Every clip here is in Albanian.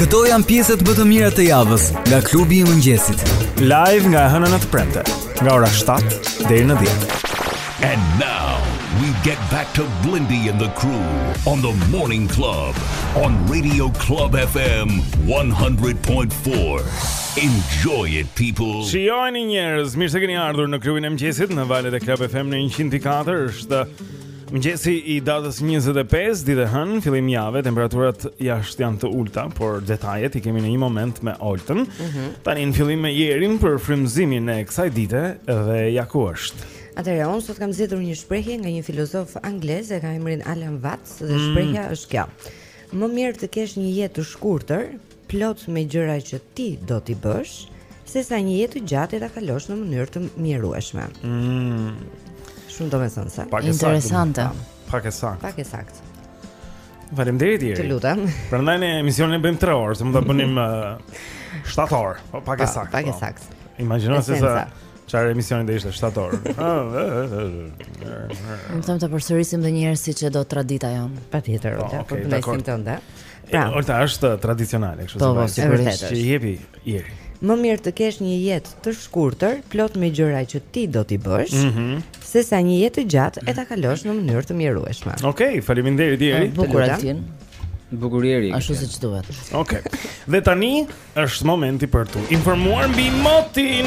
Këto janë pjesët më të mira të javës nga klubi i mëngjesit. Live nga e hëna në të premte, nga ora 7 deri në 10. And now we get back to Blindy and the crew on the Morning Club on Radio Club FM 100.4. Enjoy it people. Shijojeni njerëz, mirë se keni ardhur në klubin e mëngjesit në valët e Club FM në 104. Është Mëngjesi i datës 25 ditë e hënë, fillim jave, temperaturat jashtë janë të ulta, por detajet i kemi në një moment me Oltën. Mm -hmm. Tani në fillim me Jerin për frymëzimin e kësaj dite dhe ja ku është. Atëherë unë sot kam zgjedhur një shprehje nga një filozof anglez e ka emrin Alan Watts dhe mm. shprehja është kjo. Më mirë të kesh një jetë të shkurtër, plot me gjëra që ti do t'i bësh, sesa një jetë të gjatë e ta kalosh në mënyrë të mjerueshme. Mm. Shumë domethënëse. Pak e interesante. Pak e saktë. Pak e saktë. Faleminderit Jeri. Të lutem. Prandaj ne emisionin e bëjmë 3 orë, se mund ta bënim 7 uh, orë, po, pak e po, saktë. Pak e po. saktë. Imagjino se sa çfarë emisioni do ishte 7 orë. Mund të them të përsërisim edhe një herë siç e do tradita jonë. Patjetër, po, okay, për të mesin tënde. Pra, Olta është tradicionale, kështu po, po, si bëhet. Është që jepi Jeri. Më mirë të kesh një jetë të shkurtër, plot me gjëra që ti do t'i bësh, mm -hmm. se sa një jetë të gjatë e ta kalosh në mënyrë të mjerueshme. Okej, okay, faleminderit Jeri. Bukur altin. Bukur Jeri. Ashtu siç duhet. Okej. Okay. Dhe tani është momenti për t'u informuar mbi motin.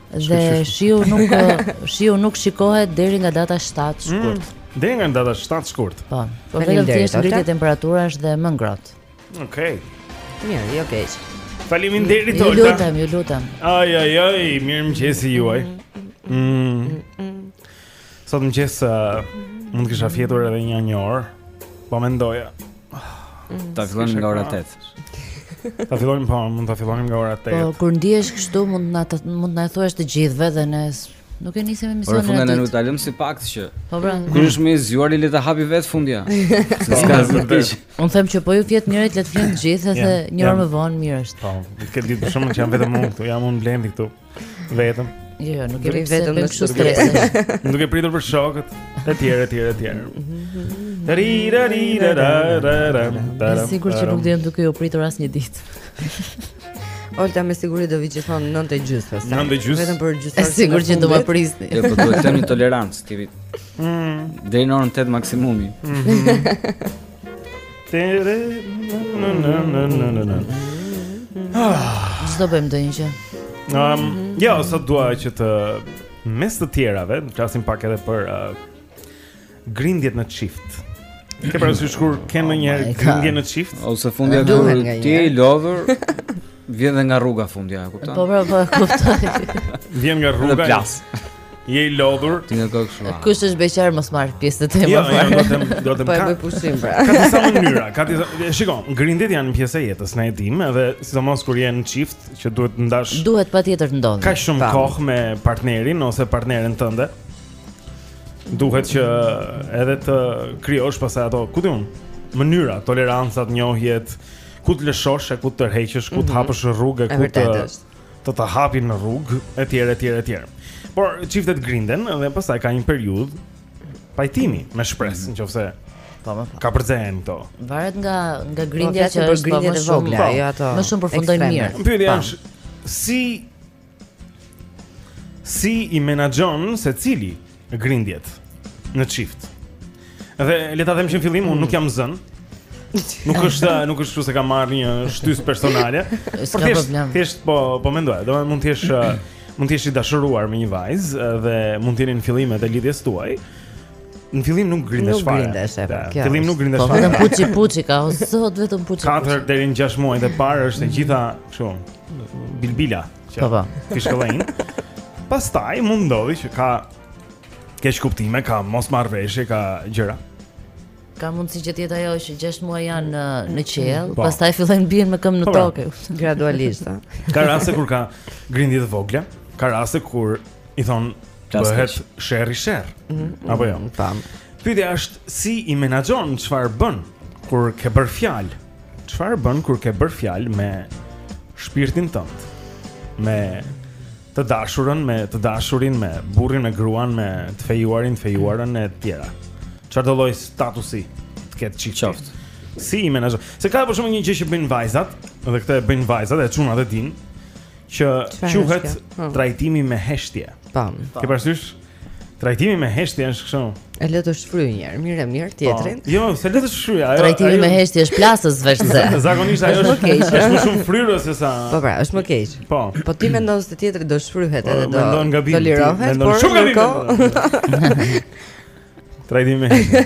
Dhe shiu nuk shiu nuk shikohet deri nga data 7 shkurt. Mm, deri nga data 7 shkurt. Po. Po vetëm thjesht ngritje temperaturash dhe më ngrohtë. Okej. Okay. Mirë, jo keq. Faleminderit Olta. Ju lutem, ju lutem. Ai ai ai, mirëmëngjesi juaj. Mm. mm, mm, mm. Sot në mëngjes uh, mund të kisha fjetur edhe një një orë Po mendoja mm. Ta fillon nga ora 8 Ta fillon po, mund ta fillonim nga ora 8 Po, kur ndihesh kështu mund na mund na thuash të gjithëve dhe ne Nuk e nisim emisionin atë ditë. Por fundja nuk ta lëm si pak që. Po pra. Kush është më zgjuar le ta hapi vet fundja. Se s'ka zgjidhje. Un them që po iu fjet njërit le të flet gjithsesi një orë më vonë mirë është. Po, ka ditë shumë që jam vetëm unë këtu, jam unë Blendi këtu. Vetëm. Jo, jo, nuk jemi vetëm në kështu stres. Duke pritur për shokët, etj, etj, etj. Ri ra ri ra ra ra ra. Është e sigurt që nuk do jem duke ju pritur asnjë ditë. Olta me siguri do vi gjithmonë 9 e gjys pastaj. 9 e gjys. Vetëm për gjys. Është e sigurt që do më prisni. Jo, po duhet të kemi tolerancë, ti. Mm. Deri në orën 8 maksimumi. Mhm. Tere Ç'do bëjmë ndonjë gjë um, Jo, sot duha që të Mes të tjerave të flasim pak edhe për uh, Grindjet në çift Ke parasysh kur Ke ndonjë oh grindje në çift Ose fundja kur ti je i lodhur Vjen dhe nga rruga fundja, e kupton? Po pra, po e kuptoj. Vjen nga rruga. Në plas. Je i lodhur. Ti nuk ka kështu. Kush është beqar s'mund të marrë pjesë te tema. Jo, jo, do të do të po ka. Po e pushim pra. Ka disa mënyra, ka disa. Shikon, grindjet janë pjesë e jetës, ne e dimë, edhe sidomos kur je në çift që duhet të ndash. Duhet patjetër të ndodhë. Ka shumë kohë me partnerin ose partneren tënde. Duhet që edhe të krijosh pastaj ato, ku di unë, mënyra, tolerancat, njohjet, ku të lëshosh, ku të tërheqësh, ku të mhm. hapësh rrugë, ku të të ta hapin rrugë etj etj etj. Por çiftet grinden dhe pastaj ka një periudhë pajtimi me shpresë mhm. nëse po, po, po. kapërcehen këto. Varet nga nga grindja që është grindje të vogla, jo ato. Më shumë përfundojnë mirë. Pyetja është si Si i menaxhon secili grindjet në çift. Dhe le ta them që në fillim unë nuk jam zënë. Nuk është nuk është kështu se kam marrë një shtysë personale. Por thjesht thjesht po po mendoj, domethënë mund të jesh mund të jesh i dashuruar me një vajzë dhe mund të jeni në fillimet e lidhjes tuaj. Në fillim nuk grindesh fare. Nuk grindesh fare. Në fillim nuk grindesh po, fare. Vetëm puçi puçi ka, o zot, vetëm puçi. Katër deri në 6 muaj të parë është e gjitha kështu. Bilbila. Po po. Fishkëllin. Pastaj mund të ndodhi që ka keqkuptime, ka mosmarrëveshje, ka gjëra. Ka mundësi që të jetë ajo që 6 muaj janë në, në qiell, po. pastaj fillojnë bien me këmbë në po, pra. tokë, gradualisht. ka raste kur ka grindje të vogla, ka raste kur i thonë bëhet sherr i sherr. Mm -hmm. Apo jo. Tam. Pyetja është si i menaxhon çfarë bën kur ke bërë fjalë? Çfarë bën kur ke bërë fjalë me shpirtin tënd? Me të dashurën, me të dashurin, me burrin, me gruan, me të fejuarin, të fejuarën e të tjera. Çfarëdo lloj statusi të ketë ky çift? Si i menaxhon? Se ka për shembull një gjë që bëjnë vajzat, dhe këtë e bëjnë vajzat, e çunat e dinë. që quhet po. trajtimi me heshtje. Tam. Po. Ke parasysh trajtimi me heshtje është kështu. E lë të shfryjë një herë, mirë e mirë po. tjetrin. Po. Jo, se lë të shfryjë. Ajo trajtimi me heshtje është plasje vetë, se. Zakonisht ajo është më keq. Është më shumë fryrje sesa. Po pra, është më keq. Po. Po ti mendon se tjetri do shfryhet po, edhe do. Mendon gabim. Do lirohet, por shumë gabim. Trajtimi me heshtje.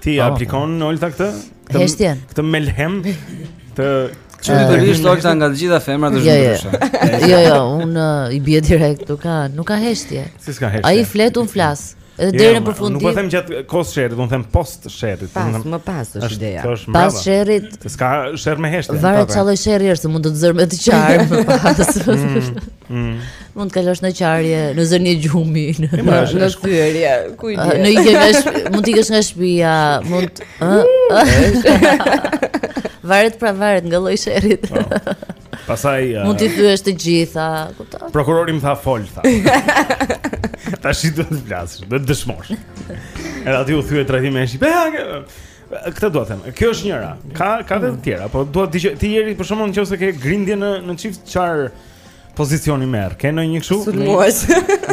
Ti e aplikon Olta këtë? Këtë, këtë melhem të Çuditërisht uh, Olta nga të gjitha femrat është jo, jo. ndryshe. Jo, jo, un uh, i bie direkt, nuk ka, nuk ka heshtje. Si s'ka heshtje? Ai flet, un flas. Edhe jo, deri në përfundim. Nuk po them gjatë sherrit, do të them post sherrit, do të them. Më pas është ideja. Pas sherrit. S'ka sherr me heshtje. Varet çfarë sherri është, mund të të zërë të qarët më pas. Mm. Mm. Mund të kalosh në qarje, në zënie gjumi, në në, në thyerje, ku i di. Në ikje nga shtëpia, mund të ikësh nga shtëpia, mund Varet pra varet nga lloji i sherrit. Po. Pastaj uh, mund t'i thyesh të gjitha, kupton? Prokurori më tha fol tha. Tashi duhet të flasësh, do të dëshmosh. Edhe aty u thye trajtimi me heshtje. Këtë dua të them. Kjo është njëra. Ka ka edhe të tjera, por dua të di ti Jeri për shembull qoftë se ke grindje në në çift çfar pozicioni merr. Ke ndonjë kështu? Sulmues.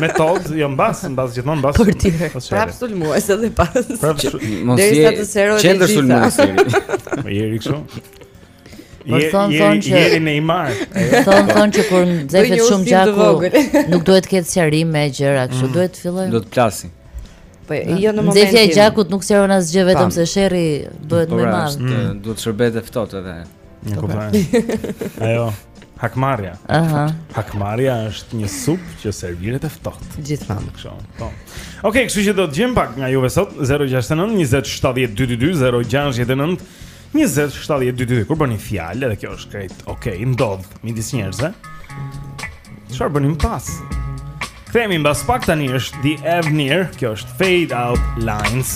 Metod, jo mbas, mbas gjithmonë mbas. Për ti. Prap sulmues edhe pas. Prap mos je. Qendër sulmues. Po Jeri kështu. Më thon thon që Jeri në imar. Thon thon që kur nxehet shumë gjaku nuk duhet të ketë sqarim me gjëra, kështu mm. duhet të fillojmë. Do të plasim. Po jo në momentin. Nxehja e gjakut nuk sqaron asgjë vetëm se sherri bëhet më i madh. Mm. Duhet të shërbehet e ftohtë edhe. Nuk po bën. Ajo. Hakmarrja. Aha. Hakmarrja është një supë që serviret e ftohtë. Gjithmonë kështu. Po. Okej, kështu që do dëgjojmë pak nga juve sot 069 20 70 222 069 20 70 22 kur bëni fjalë dhe kjo është krejt okay ndodh midis njerëzve çfarë bëni më pas Kthehemi mbas pak tani është The Avenir, kjo është Fade Out Lines.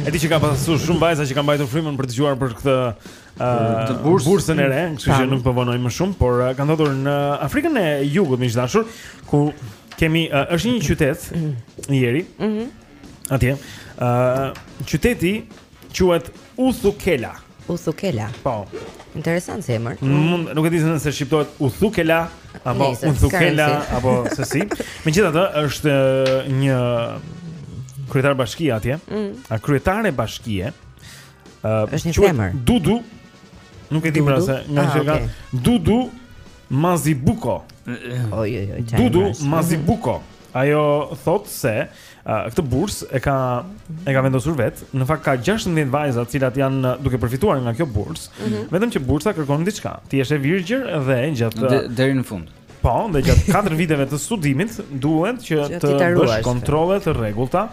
E di që ka pasur shumë vajza që kanë mbajtur frymën për të dëgjuar për këtë uh, bursën e re, kështu që nuk po vonoj më shumë, por uh, ka ndodhur në Afrikën e Jugut miq të dashur, ku kemi uh, është një qytet Jeri. Mhm. Atje. Ë uh, qyteti Quhet Uthukela. Uthukela. Po. Interesant si emër. Mm, nuk e di se shqiptohet Uthukela apo Uthukela apo se si. Megjithatë është një kryetar bashkie atje. Mm. A kryetare bashkie? Uh, është një femër. Dudu. Nuk e di pra se nga ah, okay. Dudu Mazibuko. Oj oj oj. Dudu Mazibuko. Ajo thot se këtë bursë e ka e ka vendosur vetë. Në fakt ka 16 vajza të cilat janë duke përfituar nga kjo bursë. Mm -hmm. Vetëm që bursa kërkon diçka. Të jesh e virgjër dhe gjatë deri në fund. Po, dhe gjatë 4 viteve të studimit duhet që, që të bësh kontrolle të rregullta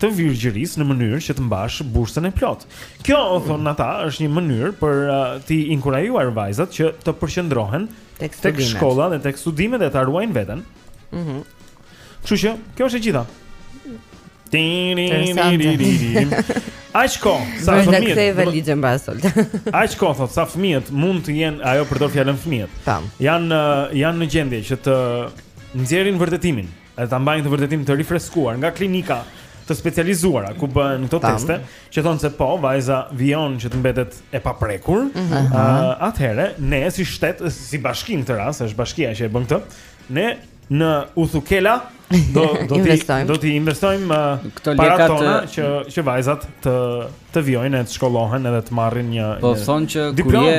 të virgjërisë në mënyrë që të mbash bursën e plotë. Kjo, mm. thonë ata, është një mënyrë për uh, t'i inkurajuar vajzat që të përqendrohen tek shkolla dhe tek studimet dhe ta ruajnë veten. Mhm. Mm Kështu që, kjo është e gjitha. Aq kohë, sa fëmijë. Ne kthej valizën mbas solt. Aq kohë thotë, sa fëmijët mund të jenë, ajo përdor fjalën fëmijët. Tam. Janë janë në gjendje që të nxjerrin vërtetimin, edhe ta mbajnë këtë vërtetim të rifreskuar nga klinika të specializuara ku bëhen këto teste, që thonë se po, vajza vijon që të mbetet e paprekur. Mm -hmm. uh, Atëherë, ne si shtet, si bashki në këtë rast, është bashkia që e bën këtë, ne në Uthukela do do t'i do t'i investojmë uh, këto lekë të që që vajzat të të vijojnë e të shkollohen edhe të marrin një Po thonë që kur je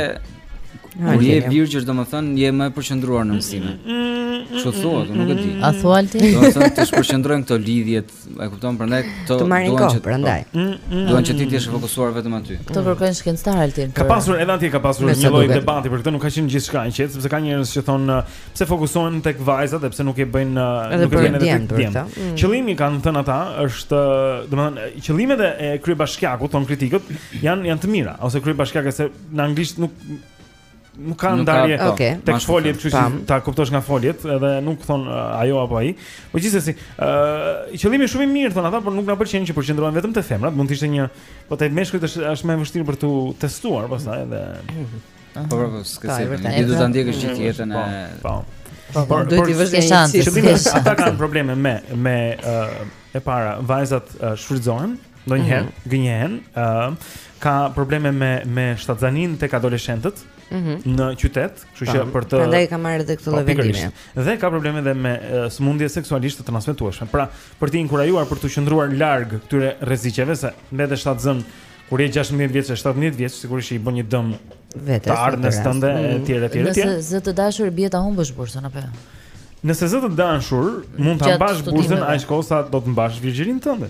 kur je e virgjër domethënë je më e përqendruar në mësime. Mm, mm, Ç'do mm, thua, nuk e di. A thua ti? Domethënë të shpërqendrojnë këto lidhjet E kupton prandaj këto duan që kohë, prandaj. Po, mm, mm, duan që ti të jesh mm. e fokusuar vetëm aty. Këto kërkojnë shkencëtarë Altin. Ka pasur edhe atje ka pasur një lloj debati për këtë, nuk ka qenë gjithçka e qetë, sepse ka njerëz që thonë uh, pse fokusohen tek vajzat dhe pse nuk e bëjnë uh, nuk e bëjnë edhe tek djem. Qëllimi kanë thënë ata është, uh, domethënë, qëllimet e kryebashkiakut, thonë kritikët, janë janë të mira ose kryebashkiakes se në anglisht nuk nuk ka ndarje po. okay. tek foljet, kështu që ta kuptosh nga foljet, edhe nuk thonë uh, ajo apo ai. Po gjithsesi, ë uh, qëllimi është shumë i mirë thonë ata, por nuk na pëlqen që përqendrohen vetëm te femrat, mund të ishte një, po te meshkujt është është më e vështirë për t'u testuar pastaj edhe. Po po, po s'ke si. Ti do ta ndjekësh gjithë jetën e. Po. Po, po do të vësh një shans. Qëllimi është ata kanë probleme me me ë uh, e para, vajzat uh, shfrytëzohen. ndonjëherë mm -hmm. gënjehen, ë uh, ka probleme me me shtatzëninë tek adoleshentët mm -hmm. në qytet, kështu që për të Prandaj ka marrë edhe këtë po, vendim. Dhe ka probleme edhe me uh, sëmundje seksualisht të transmetueshme. Pra, për të inkurajuar për të qëndruar larg këtyre rreziqeve se mbete shtatzënë kur je 16 vjeç ose 17 vjeç, sigurisht i bën një dëm vetes. Të ardhmes tënde mm -hmm. etj etj etj. Nëse zë të dashur bie ta humbësh bursën apo jo? Nëse zë të dashur, mund ta mbash bursën aq kohë sa do të mbash virgjërinë tënde.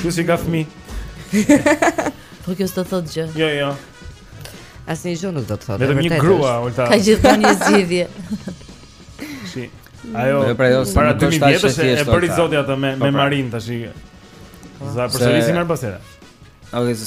Ky s'i ka fëmijë. Po kjo s'do thotë gjë. Jo, jo. Asnjë gjë nuk do të thotë. Vetëm një grua, Olta. Ka gjithmonë një zgjidhje. Si. Ajo jo, pra, para 2000 vjetësh e bëri zoti atë me me Marinë tash. S'e përsërisim herë pas here. Okej,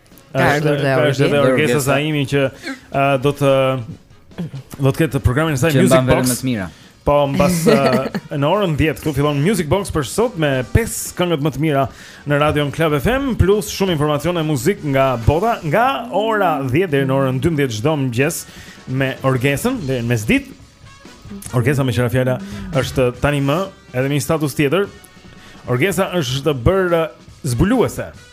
Ka ardhur dhe Orgesa. Është edhe Orgesa Zaimi që uh, do të do të ketë programin e saj Music Box. Më të mira. Po mbas uh, në orën 10 këtu fillon Music Box për sot me 5 këngët më të mira në Radio Club FM plus shumë informacione muzikë nga bota nga ora 10 deri në orën 12 çdo mëngjes me Orgesën deri në mesditë. Orgesa meqë ra fjala është tani më edhe në një status tjetër. Orgesa është bërë zbuluese.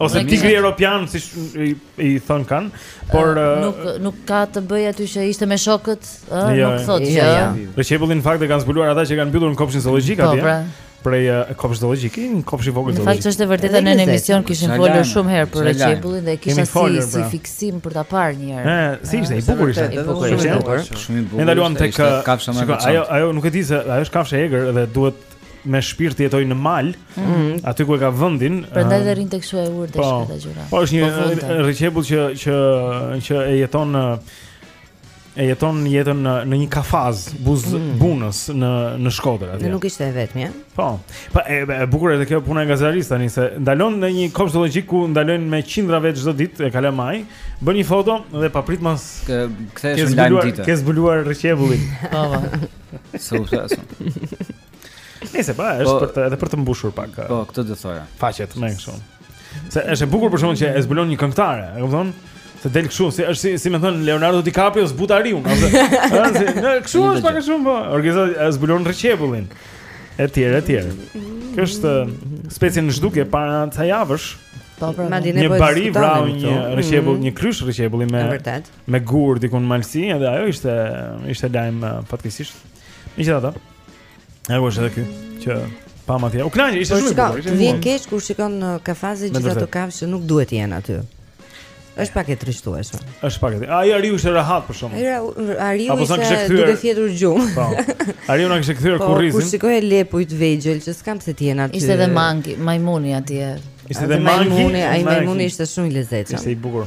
Ose tigri europian si i, i thon këta, por uh, nuk nuk ka të bëj aty që ishte me shokët, ë, uh, jo, nuk thotë gjë. Ja, ja. Rrëqebullin në fakt e kanë zbuluar ata që e kanë mbyllur në kopshin zoologjik po, atje. Po, pra. Prej uh, kopshtit zoologjik, një kopsht i vogël zoologjik. Në fakt është e vërtetë në emision e kishin folur shumë herë për rrëqebullin dhe kisha si pra. si fiksim për ta parë një herë. Ëh, si ishte, i bukur ishte. I bukur ishte. Shumë i bukur. Ne ndaluam tek kafsha mo. Ajo ajo nuk e di se ajo është kafshë e egër dhe duhet me shpirt të jetojë në mal, mm. aty ku e ka vendin. Prandaj uh, dhe rrin aq e urtë po, këto gjëra. Po është një po rrëqebull që që që e jeton e jeton jetën në, në një kafaz buzë mm. Bunës në në Shkodër atje. Nuk ishte e vetmja. Po. Po e, e bukur edhe kjo puna e gazetarisë tani se ndalon në një kopsht zoologjik ku ndalojnë me qindra vetë çdo ditë e kalamaj, bën një foto dhe papritmas kthehesh në lajm dite. Ke zbuluar rrëqebullin. Po. po. Sukses. Nëse pa, është po, për të edhe për të mbushur pak. Po, eh, këtë do thoja. Faqet më kështu. Se është e bukur për shkakun që e zbulon një këngëtare, e kupton? Se del kështu, si është si, si me thënë Leonardo DiCaprio zbut ariun, ose? Në kështu është pak shumë, po. Orgesa e zbulon rrëqebullin. Etj, etj. Kjo është eh, specie në zhdukje para ca javësh. Po, pra, një bari vrau një rrëqebull, mm. një këlysh rrëqebulli me. Vërtet. me gur diku në Malësi, edhe ajo ishte ishte lajm fatkeqësisht. Megjithatë, ai është edhe ky që pamë atje. U kënaqëm ishte shumë bukur. Ishte të vjen keq kur shikon në kafazë gjithë ato kafshë që nuk duhet të jenë aty. Është pak e trishtueshme. Është pak e. Ai ariu ishte rehat për shkakun. Era ariu ishte duke fjetur gjumë. Po. Ariu na kishte kthyer po, kurrizin. Po kur shikoje lepujt e vegjël që s'kanë pse të jenë aty. Ishte edhe manki, majmuni atje. Ishte edhe majmuni, ai majmuni ishte shumë i lezetshëm. Ishte i bukur.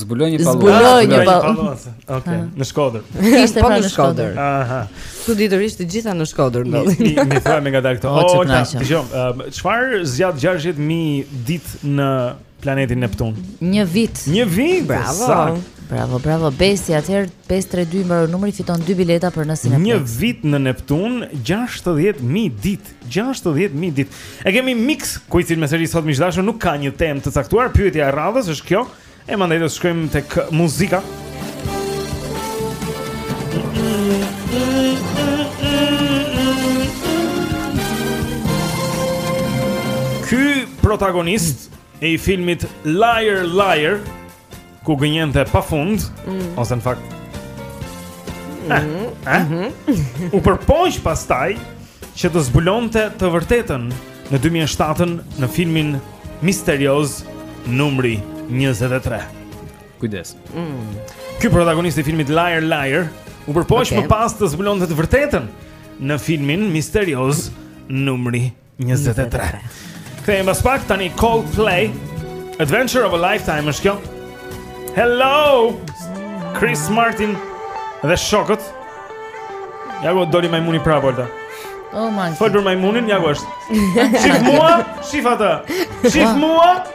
Zbuloi një pallua. Zbuloi një pallua. Okej, në Shkodër. Ishte po në Shkodër. Aha. Çuditërisht të gjitha në Shkodër ndodhin. M'i thuaj më ngadalë këto. O, oh, dëgjomë, çfarë zgjat 60000 ditë në planetin Neptun? Një vit. Një vit. Bravo. Bravo, bravo. Besi atëherë 532 mbaron numri fiton dy bileta për në Cineplexx. Një vit në Neptun 60000 ditë. 60 mijë ditë. E kemi miks kuicin me seri sot miq të dashur, nuk ka një temë të caktuar, pyetja e radhës është kjo. E mandej do të shkojmë tek muzika. Ky protagonist i filmit Liar Liar ku gënjente pa fund, mm. ose në fakt mm. eh, eh, mm -hmm. u përpoq pastaj që të zbulonte të vërtetën në 2007-ën në filmin misterioz numri 23. Kujdes. Mm. Ky protagonist i filmit Liar Liar u përpoq okay. më pas të zbulonte të vërtetën në filmin misterioz numri 23. Kthehemi pas pak tani Coldplay Adventure of a Lifetime është kjo. Hello Chris Martin dhe shokët. Ja ku doli majmuni prapë Olta. Oh my. Fol për majmunin, ja ku është. Shif mua, shif atë. Shif mua.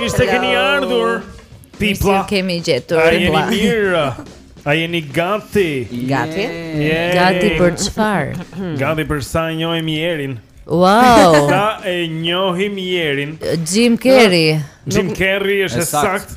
Mirë se keni ardhur. Pipla. Ju kemi gjetur. A jeni mirë? A jeni gati? Gati. Gati për çfarë? Gati për sa e njohim Jerin. Wow. Sa e njohim Jerin? Jim Carrey. Jim Carrey është saktë.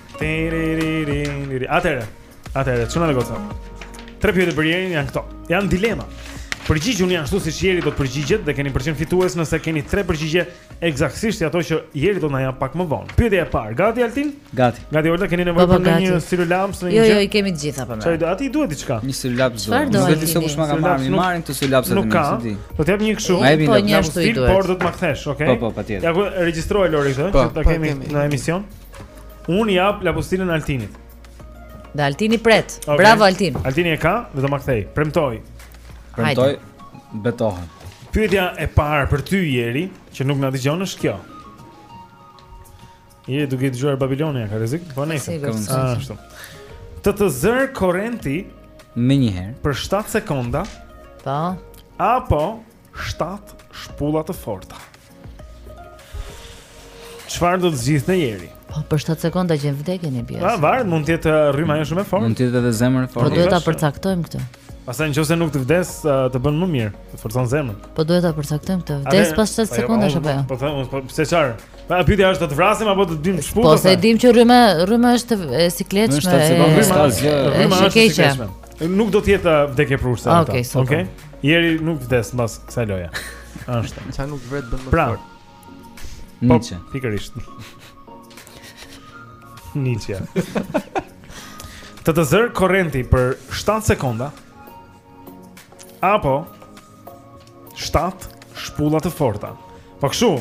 Tiriririririri. Atëre. Atëre, çuna me goca. Tre pyetje për Jerin janë këto. Janë dilema. Përgjigjuni ashtu siç Jeri do të përgjigjet dhe keni përgjigjen fituese nëse keni tre përgjigje eksaktësisht ato që Jeri do të na japë pak më vonë. Pyetja e parë, gati Altin? Gati. Gati Olta, keni nevojë po, po, për një stilolaps ose një gjë? Jo, jo, i kemi të gjitha për mend. Çfarë do? Atij i duhet diçka. Një stilolaps. Nuk e di se kush ma ka marrë, më marrin këto stilolapsat më s'e di. Do të jap një kështu. Po një ashtu i duhet. Por do të ma kthesh, okay? Po, po, patjetër. Ja ku regjistroje Lori këtë, që ta kemi në emision. Unë ia jap lapostilën Altinit. Dhe Altini pret. Okay. Bravo Altin. Altini e ka, do të ma kthejë. Premtoj. Premtoj. Betohem. Pyetja e parë për ty Jeri, që nuk na dëgjon është kjo. Je duke dëgjuar Babilonin, ka rrezik? Po nejse. Ashtu. Të të zër korrenti menjëherë për 7 sekonda. Po. Apo 7 shpulla të forta. Çfarë do të zgjidhte Jeri? Po për 7 sekonda që vdekjen e bie. Ah, varet, mund të jetë rryma ajo shumë e fortë. Mund të jetë edhe zemra e fortë. Po duhet ta përcaktojmë këtë. Pastaj nëse nuk të vdes, të bën më mirë, të forcon zemrën. Po duhet ta përcaktojmë këtë. Vdes pas 7 po, sekondash apo jo? Po them, po, po pse çfarë? Pa e pyetja është do ta vrasim apo do t'i biem shpulla? Po s'e dimë që rryma, rryma është e sikletshme. Është e sikletshme. Rryma është e sikletshme. Nuk do të jetë uh, vdekjeprurëse ah, ata. Okej, okay, okay? Jeri nuk vdes mbas kësaj loje. Është. Ça nuk të vret të bën më pra, fort. Po, Nietzsche. Po, pikërisht. Nietzsche. të të zërë korrenti për 7 sekonda Apo 7 shpulla të forta. Po kshu.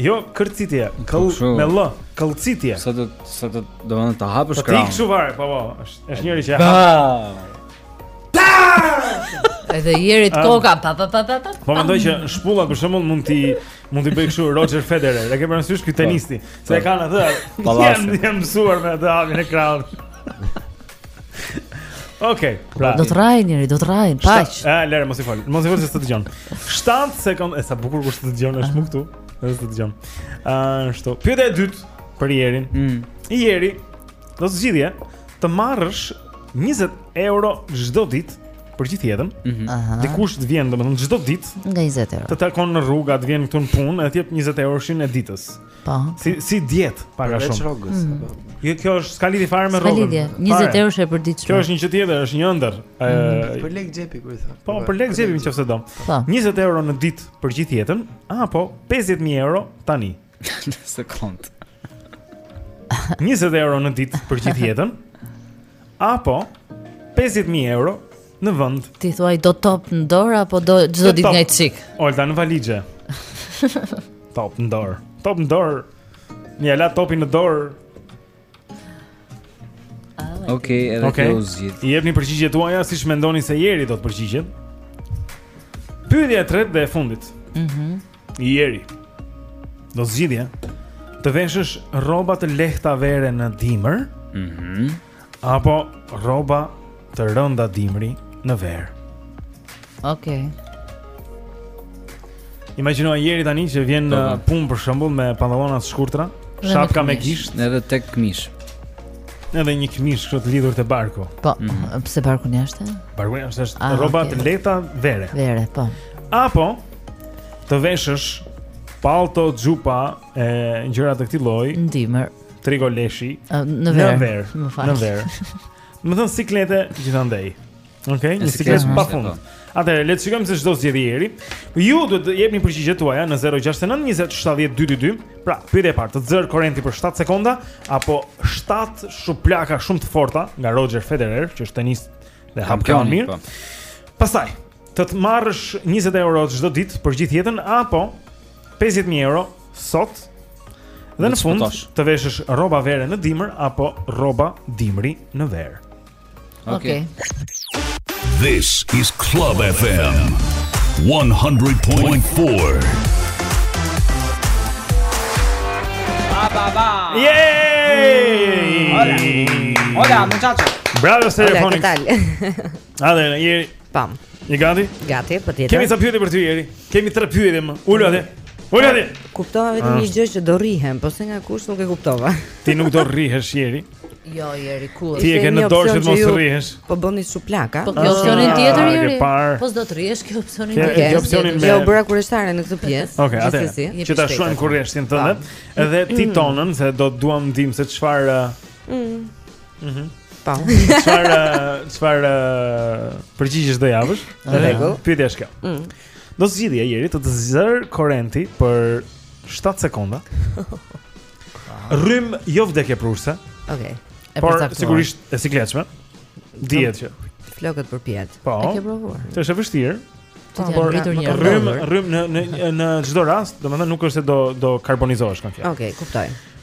Jo kërcitje, po këll me ll, këllcitje. Sa do sa do do të ta hapësh krahun. Po ti kshu varet, po po, është është njëri që ha. Edhe Jerit koka pa pa pa pa. Po mendoj që shpulla për shembull mund t'i mund t'i bëjë kështu Roger Federer, e ke parasysh ky po. tenisti, se e po. kanë atë. Janë mësuar me atë hapjen e krahut. Okej. Pra, do të rrahë njëri, do të rrahë, paq. Ja, lere, mos i fol. Mos i fol se të dëgjon. 7 sekond, e sa bukur kur të dëgjon është më këtu. Edhe të dëgjon. Ashtu. Pyetja e dytë për Jerin. Mm. Jeri, do të zgjidhje të marrësh 20 euro çdo ditë për gjithë jetën. Mm -hmm. Dikush të vjen, domethënë çdo ditë nga 20 euro. Të takon në rrugë, të vjen këtu në punë, edhe të jep 20 euroshin e ditës. Po. Si si dietë, para shumë. Përveç rrogës. Mm. Po. Jo kjo është s'ka lidhje fare me rrogën. S'ka lidhje. 20 euroshi i përditshëm. Kjo është një gjë tjetër, është një ëndërr. Ëh. Mm. Për lek xhepi kur i thonë. Po, për lek xhepi nëse do. 20 po. euro në ditë për gjithë jetën, apo 50000 euro tani. Në sekond. 20 euro në ditë për gjithë jetën, apo 50000 euro Në vend. Ti thua i do top në dorë apo do çdo ditë nga një çik? Olta në valixhe. top në dorë. Top në dorë. Një ala topi në dorë. Okej, okay, edhe okay. kjo zgjidh. I jepni përgjigjet tuaja siç mendoni se Jeri do të përgjigjet. Pyetja e tretë dhe e fundit. Mhm. Mm Jeri. Do zgjidhje. Të veshësh rroba të lehta vere në dimër. Mhm. Mm Apo rroba të rënda dimri në verë. Okej. Okay. Imagjino Jeri tani që vjen në uh, punë për shembull me pantallona të shkurtra, shapka me gisht, edhe te këmish. Edhe një këmish kështu të lidhur te barku. Po, mm -hmm. pse barku jashtë? Barku jashtë është ah, rroba okay. të lehta vere. Vere, po. Apo të veshësh pallto, xhupa e gjëra të këtij lloji. Në dimër. Triko leshi në verë. Në verë, më fal. Në verë. Domethënë siklete gjithandej. Okej, okay, një siklet pa fund. Atëherë le të shikojmë se ç'do zgjedhë Jeri. Ju duhet të jepni përgjigjet tuaja në 069 20 70 222. Pra, pyetja e parë, të zër korrenti për 7 sekonda apo 7 shuplaka shumë të forta nga Roger Federer, që është tenist dhe e hap mirë. Po. Pastaj, të të marrësh 20 euro çdo ditë për gjithë jetën apo 50000 euro sot. Dhe në fund të veshësh rroba vere në dimër apo rroba dimri në verë. Okej. This is Club FM 100.4. Ba ba ba. Yay! Hola. Hola, muchachos. Bravo, Stereophonics. Hola, ¿qué tal? Hajde, Jeri. Pam. Je gati? Gati, po tjetër. Kemi sa pyetje për ty Jeri. Kemi tre pyetje më. Ulu atë. Ulu atë. Kuptova vetëm ah. një gjë që do rrihem, po se nga kush nuk e kuptova. Ti nuk do rrihesh Jeri. Jo, Jeri ku. Ti e ke në dorë që mos rrihesh. Po bëni shuplaka. Po kjo opsioni ah, tjetër Jeri. Po s'do të rrihesh kjo opsioni tjetër. Kjo opsioni më. Jo, u bëra kureshtare në këtë pjesë. Okej, atë. Që ta shuajmë kureshtjen tënde. Edhe ti mm. tonën se do duam të dimë se çfarë mm. Mhm. Po. Çfarë çfarë përgjigjesh do japësh? Në rregull. Pyetja është kjo. Mm. Do të zgjidhje Jeri të të zërë korenti për 7 sekonda. Rrymë jo vdekjeprurëse. Okej. E Por përcaktuar. sigurisht e sikletshme. Dihet që. Flokët përpjetë. Po. E ke provuar. Të është e vështirë. Ti t'ja Por ngritur një rrymë, ndodhur. rrymë në në në çdo rast, domethënë nuk është se do do karbonizohesh kam fjalën. Okej, kuptoj.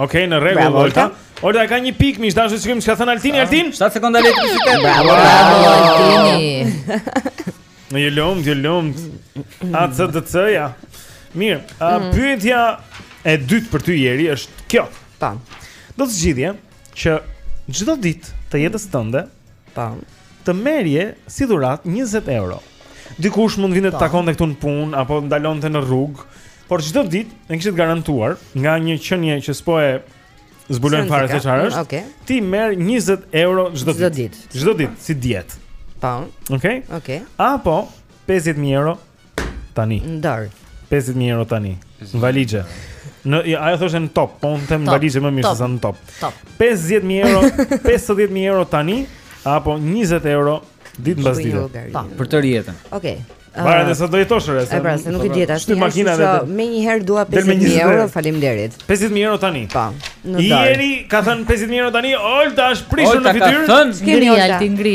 Ok, në rregull Bravo, Olta. Olta e ka një pikë, me ç'duket, shikojmë çka thënë Altini, Altin? 7 sekonda le të fitet. Bravo, bravo Altini. Të lumtë, të lumtë. ACDC-ja. Mirë, a mm. pyetja e dytë për ty Jeri është kjo. Tan. Do të zgjidhje që çdo ditë të jetës tënde, Po. Të merrje si dhuratë 20 euro. Dikush mund vinte të po. takonte këtu në punë apo ndalonte në rrugë, por çdo ditë e kishe të garantuar nga një qenie që s'po e zbulojmë fare se çfarë është. Okay. Ti merr 20 euro çdo ditë. Çdo ditë, çdo ditë si dietë. Po. Okej. Okay. Okej. Okay. Apo 50000 euro Tani. Në dorë. 50000 euro tani. Në valixhe. Në jo, ajo thoshte në top, po unë them në valixhe më mirë se sa në top. Top. 50000 euro, 50000 euro tani apo 20 euro ditë mbas dite. Po, për tërë jetën. Okej. Varet sa do jetosh rreth. Pra, se nuk i dihet. Ti makina vetë. Menjëherë dua 50000 euro, faleminderit. 50000 euro tani. Po. Jeri ka thënë 50000 euro tani, Olta është prishur në fytyrë. Olta ka thënë, ngri Altin, ngri.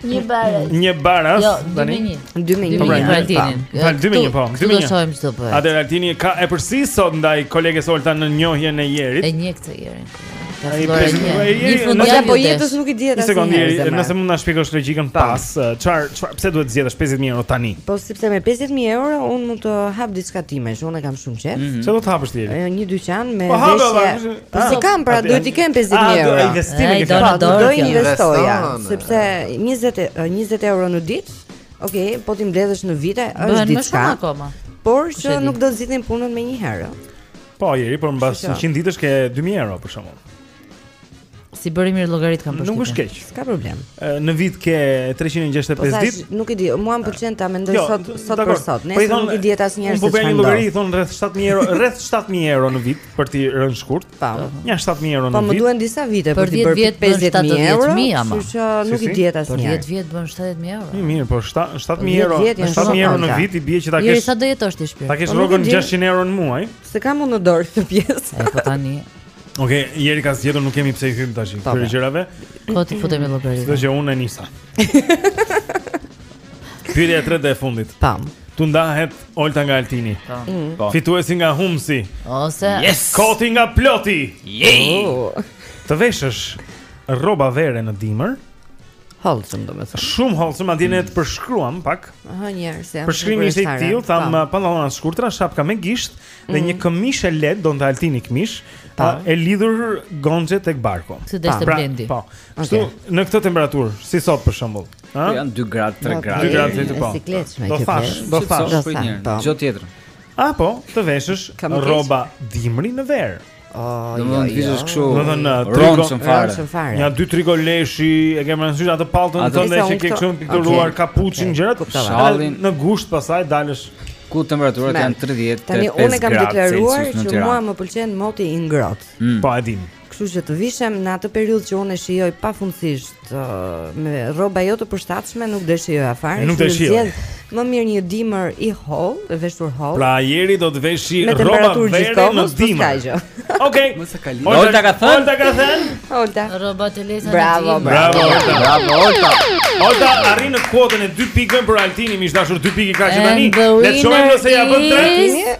Një baraz. Një baraz. Jo, 2 me 1. 2 me 1. Po, për Altinin. Pra, 2 me 1, po. 2 me 1. Do shohim ç'do bëhet. Atë Altini ka epërsi sot ndaj koleges Olta në njohjen e Jerit. E njeh këtë Jerin. Ai presim. Ata po jetës nuk i dihet asnjë. Sekondë, Jeri, nëse mund na shpjegosh logjikën pas, çfar çfar pse duhet zgjedhësh 50000 euro tani? Po sepse me 50000 euro unë mund të hap diçka timen, që unë e kam shumë qejf. Mhm. Çfarë do të hapësh ti? Një dyqan me veshje. Po s'i kam pra duhet t'i kem 50000 euro. Ai investim e ka. Po do i investoja, sepse 20 20 euro në ditë, ok, po t'i mbledhësh në vite, është diçka. Por që nuk do të zgjidhnin punën menjëherë. Po, jeri, por mbas 100 ditësh ke 2000 euro për shembull. S'i bëre mirë llogaritë kam përshtypjen. Nuk është keq. S'ka problem. Në vit ke 365 po, ditë. Nuk e di, mua më pëlqen ta mendoj jo, sot sot për sot. Se po nuk i dihet asnjëherë se çfarë. Po bëj një llogari thonë rreth 7000 euro, rreth 7000 euro në vit. për t'i rënë shkurt. Po. Një 7000 euro po, në vit. Po më duhen disa vite për t'i bërë 50000 euro. Kështu që nuk i dihet asnjë. Për 10 vjet bën 70000 euro. Mirë, mirë, po 7000 euro. 7000 euro në vit i bie që ta kesh. Mirë, sa do jetosh ti shpirt. Ta kesh po, rrogën 600 euro në muaj. S'e kam unë në dorë këtë pjesë. E po tani. Okej, okay, Jeri ka zgjedhur nuk kemi pse i hyjmë tash prapë gjërave. Po t'i futemi në llogarit. Meqë unë e nisa. Pyetja e tretë e fundit. Tam. Ku ndahet Olta nga Altini. Po. Mm. Po. Fituesi nga Humbësi. Ose yes. Koti nga Ploti. Yay. Oh. Të veshësh rroba vere në dimër. Hollshëm domethënë Shumë hollshëm, Altin e ke mm. përshkruam pak Aha, njëherë, ja Përshkrimi ishte i tillë, thamë pantallona të shkurtra, shapka me gisht Dhe mm. një këmishë e lehtë, donte Altini këmishë pa. E lidur gonxhe tek barku S'e deshte pra, Blendi Po, okay. në këtë temperaturë, si sot për shembull Ha? Po janë dy gradë, tre gradë. Dy gradë po. Do thahesh, do thahesh. Do thahesh. Po. Gjë tjetër. A po, të veshësh rroba dimri në verë. Oh, do të vishesh kështu. Do të thonë roncën fare. Ja dy triko leshi, e kem rëndësish atë pallton tënde që ke kështu pikturuar kapuçin gjërat. Shallin në gusht pastaj të dalësh ku temperaturat janë 30 Tani unë kam deklaruar që mua më pëlqen moti i ngrohtë. Mm. Po e dim. Kështu që të vishem në atë periudhë që unë e shijoj pafundësisht me rroba jo të përshtatshme, nuk do shijoja fare. Nuk do shijoja. Më mirë një dimër i hollë, e veshur hollë. Pra Jeri do të veshë rroba vere në dimër. Okej. Mos e kalim. Olta ka thënë. Olta ka thënë. Olta. Rroba të lehta. Bravo, bravo. Bravo Olta. Olta arrin në kuotën e 2 pikëve për Altinin, miq të dashur 2 pikë ka që tani. Le të shohim nëse i bën 3.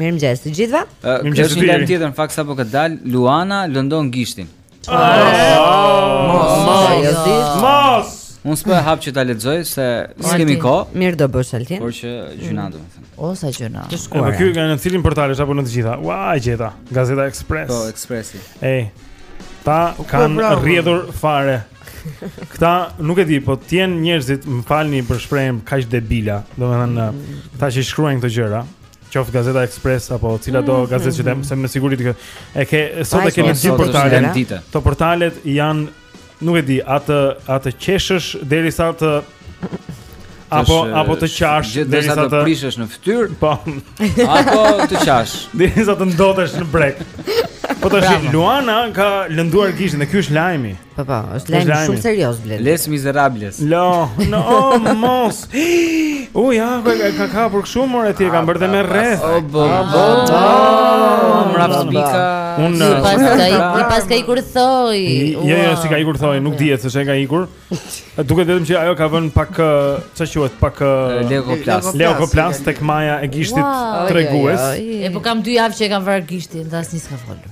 Mirëmëngjes të gjithëve. Mirëmëngjes të gjithëve. Tjetër në fakt sapo ka dalë Luana lëndon gishtin. Mos, mos, mos. Unë s'po e hap që ta lexoj se s'kemi kohë. Mirë do bësh Altin. Por që gjynah do të them. O sa gjynah. Të shkuar. Po ky nga në cilin portal është apo në të gjitha? Ua, e gjeta. Gazeta Express. Po, Expressi. Ej. Këta kanë rrjedhur fare. Këta nuk e di, po të jenë njerëzit, më falni për shprehjen kaq debila, domethënë mm. ata që shkruajnë këto gjëra, Qoftë Gazeta Express apo cilado mm, gazetë mm, që them, mm. se me siguri këtë e ke sot e ke në gjithë portalet. Këto portalet janë nuk e di, a të a të qeshësh derisa të apo apo të qash derisa të prishësh në fytyrë. Po. Apo të qash derisa të ndotesh në brekë. Po tash pra, Luana ka lënduar gishtin dhe ky është lajmi. Po po, është lajm shumë serioz Blend. Les miserables. Lo, no, oh, mos. U ja, ka ka ka për kështu më e ti e kanë bërë dhe me rreth. O bo, bo. Mrap spika. Unë uh, paska i i paska ikur thoi. Jo, jo, si ka ikur thoi, nuk dihet se çka ka ikur. Duket vetëm që ajo ka vënë pak uh, ça quhet, pak uh, leukoplast. Leukoplast tek maja e gishtit tregues. E po kam dy javë që e kam vrarë gishtin, dhe asnjë s'ka folur.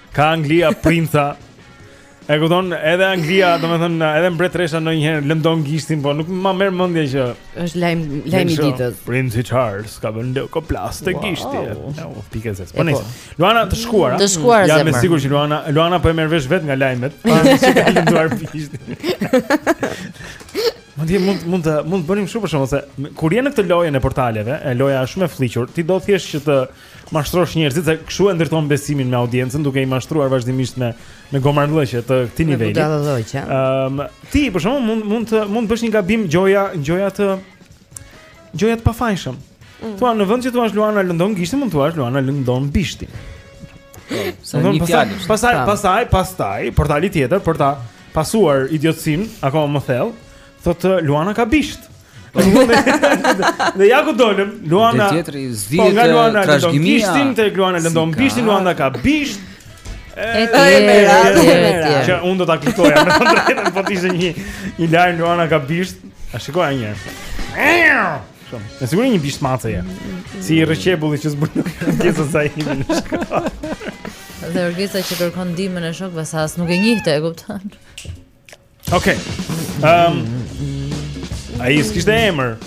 Ka Anglia princa. E kupton, edhe Anglia, domethënë edhe mbretëresha ndonjëherë lëndon gishtin, po nuk më merr mendja që është lajm lajm i ditës. Prince Charles ka vënë leukoplast te wow. gishti. Ja, u pikën se. Po, po. Luana të shkuara. Të shkuara zemër. Jam i sigurt që Luana, Luana po e merr vesh vetë nga lajmet. Paska lënduar gishtin. Mund të mund mund të mund të bënim kështu për shkak se kur je në këtë lojën e portaleve, e loja është shumë e flliqur, ti do thjesht që të mashtrosh njerëzit se kshu e ndërton besimin me audiencën duke i mashtruar vazhdimisht me me gomarllëqe të këtij niveli. Ëm ehm, ti për shembull mund mund të mund të bësh një gabim gjoja gjoja të gjoja të pafajshëm. Mm. Thua në vend që t'thuash Luana lëndon gishtin mund t'thuash Luana lëndon bishtin. Sa një fjalë. Pastaj pastaj pastaj portali tjetër për ta pasuar idiotësinë akoma më thellë thotë Luana ka bisht. Po ne ja ku dolëm, Luana. Te tjetri zdi po, te trashëgimia. Bishtin te Luana Lëndon, bishtin Luana ka bisht. E tmerrshme, e tmerrshme. Që unë do ta klikoja me t'drejtën, po t'shihja një një lajm Luana ka bisht. Ta shikoja një herë. Shumë. Me siguri një bisht maceje. Si rrëqebulli që zbulon pjesa sa i vjen në shkollë. Dhe Orgesa që kërkon ndihmën e shokëve se as nuk e njihte, e kupton? Okej. Okay. Ehm. Um, Ai s'kishte emër.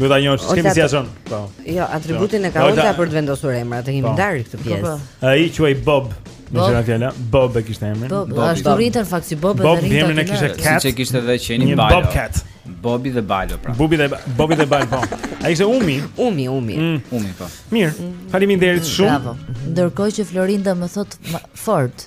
Do ta njohësh çka misia son. Po. Jo, atributin jo. e ka Olta për të vendosur emra, e kemi po. ndarë këtë po, pjesë. Po. Ai quhej Bob. Me një fjalë, Bob e kishte emrin Bob, Bob është të rritër fakt si Bob e dhe rritër Bob e kishte cat Si që kishte dhe qeni një Bob cat Bobi dhe Balo pra Bobi dhe, Bobi dhe Balo po A ishte Umi? Umi, Umi mm. Umi po Mirë, mm. faleminderit shumë Bravo Ndërkohë që Florinda më thotë Ford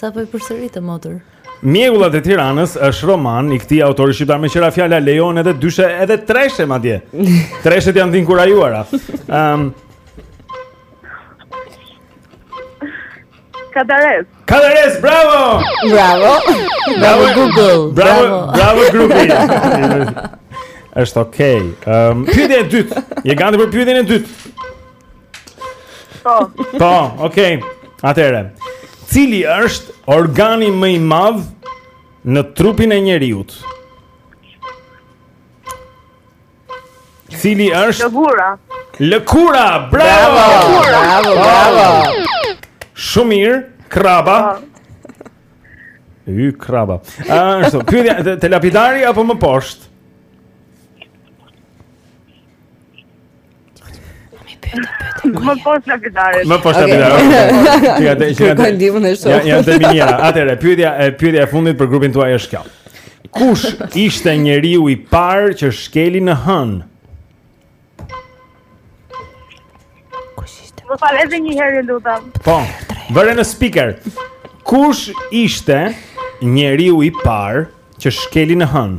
Ta po e përsërit motër. Mjegullat e Tiranës është roman i këtij autori shqiptar me që ra fjala lejon edhe dyshe edhe treshe madje. Treshet janë të inkurajuara. Ëm um, Kadares. Kadares, bravo! Bravo. Bravo Google. Bravo, bravo Google. Është okay. Ëm um, pyetja e dytë. Je gati për pyetjen e dytë? Po. Po, okay. Atëhere. Cili është organi më i madh në trupin e njeriut? Cili është? Lëkura. Lëkura. Bravo. Bravo, bravo. bravo. Shumë mirë, Krraba. Po. Hy Krraba. Ashtu, pyetja te, te lapidari apo më poshtë? Më poshtë lapidarit. Më poshtë lapidarit. Ti atë që ka ndihmën e shoh. Ja, janë të mira. Atëhere, pyetja e pyetja e fundit për grupin tuaj është kjo. Kush ishte njeriu i parë që shkeli në hënë? Kush ishte? Më fal edhe një herë të lutem. Po. Vëre në speaker. Kush ishte njeriu i parë që shkeli në hënë?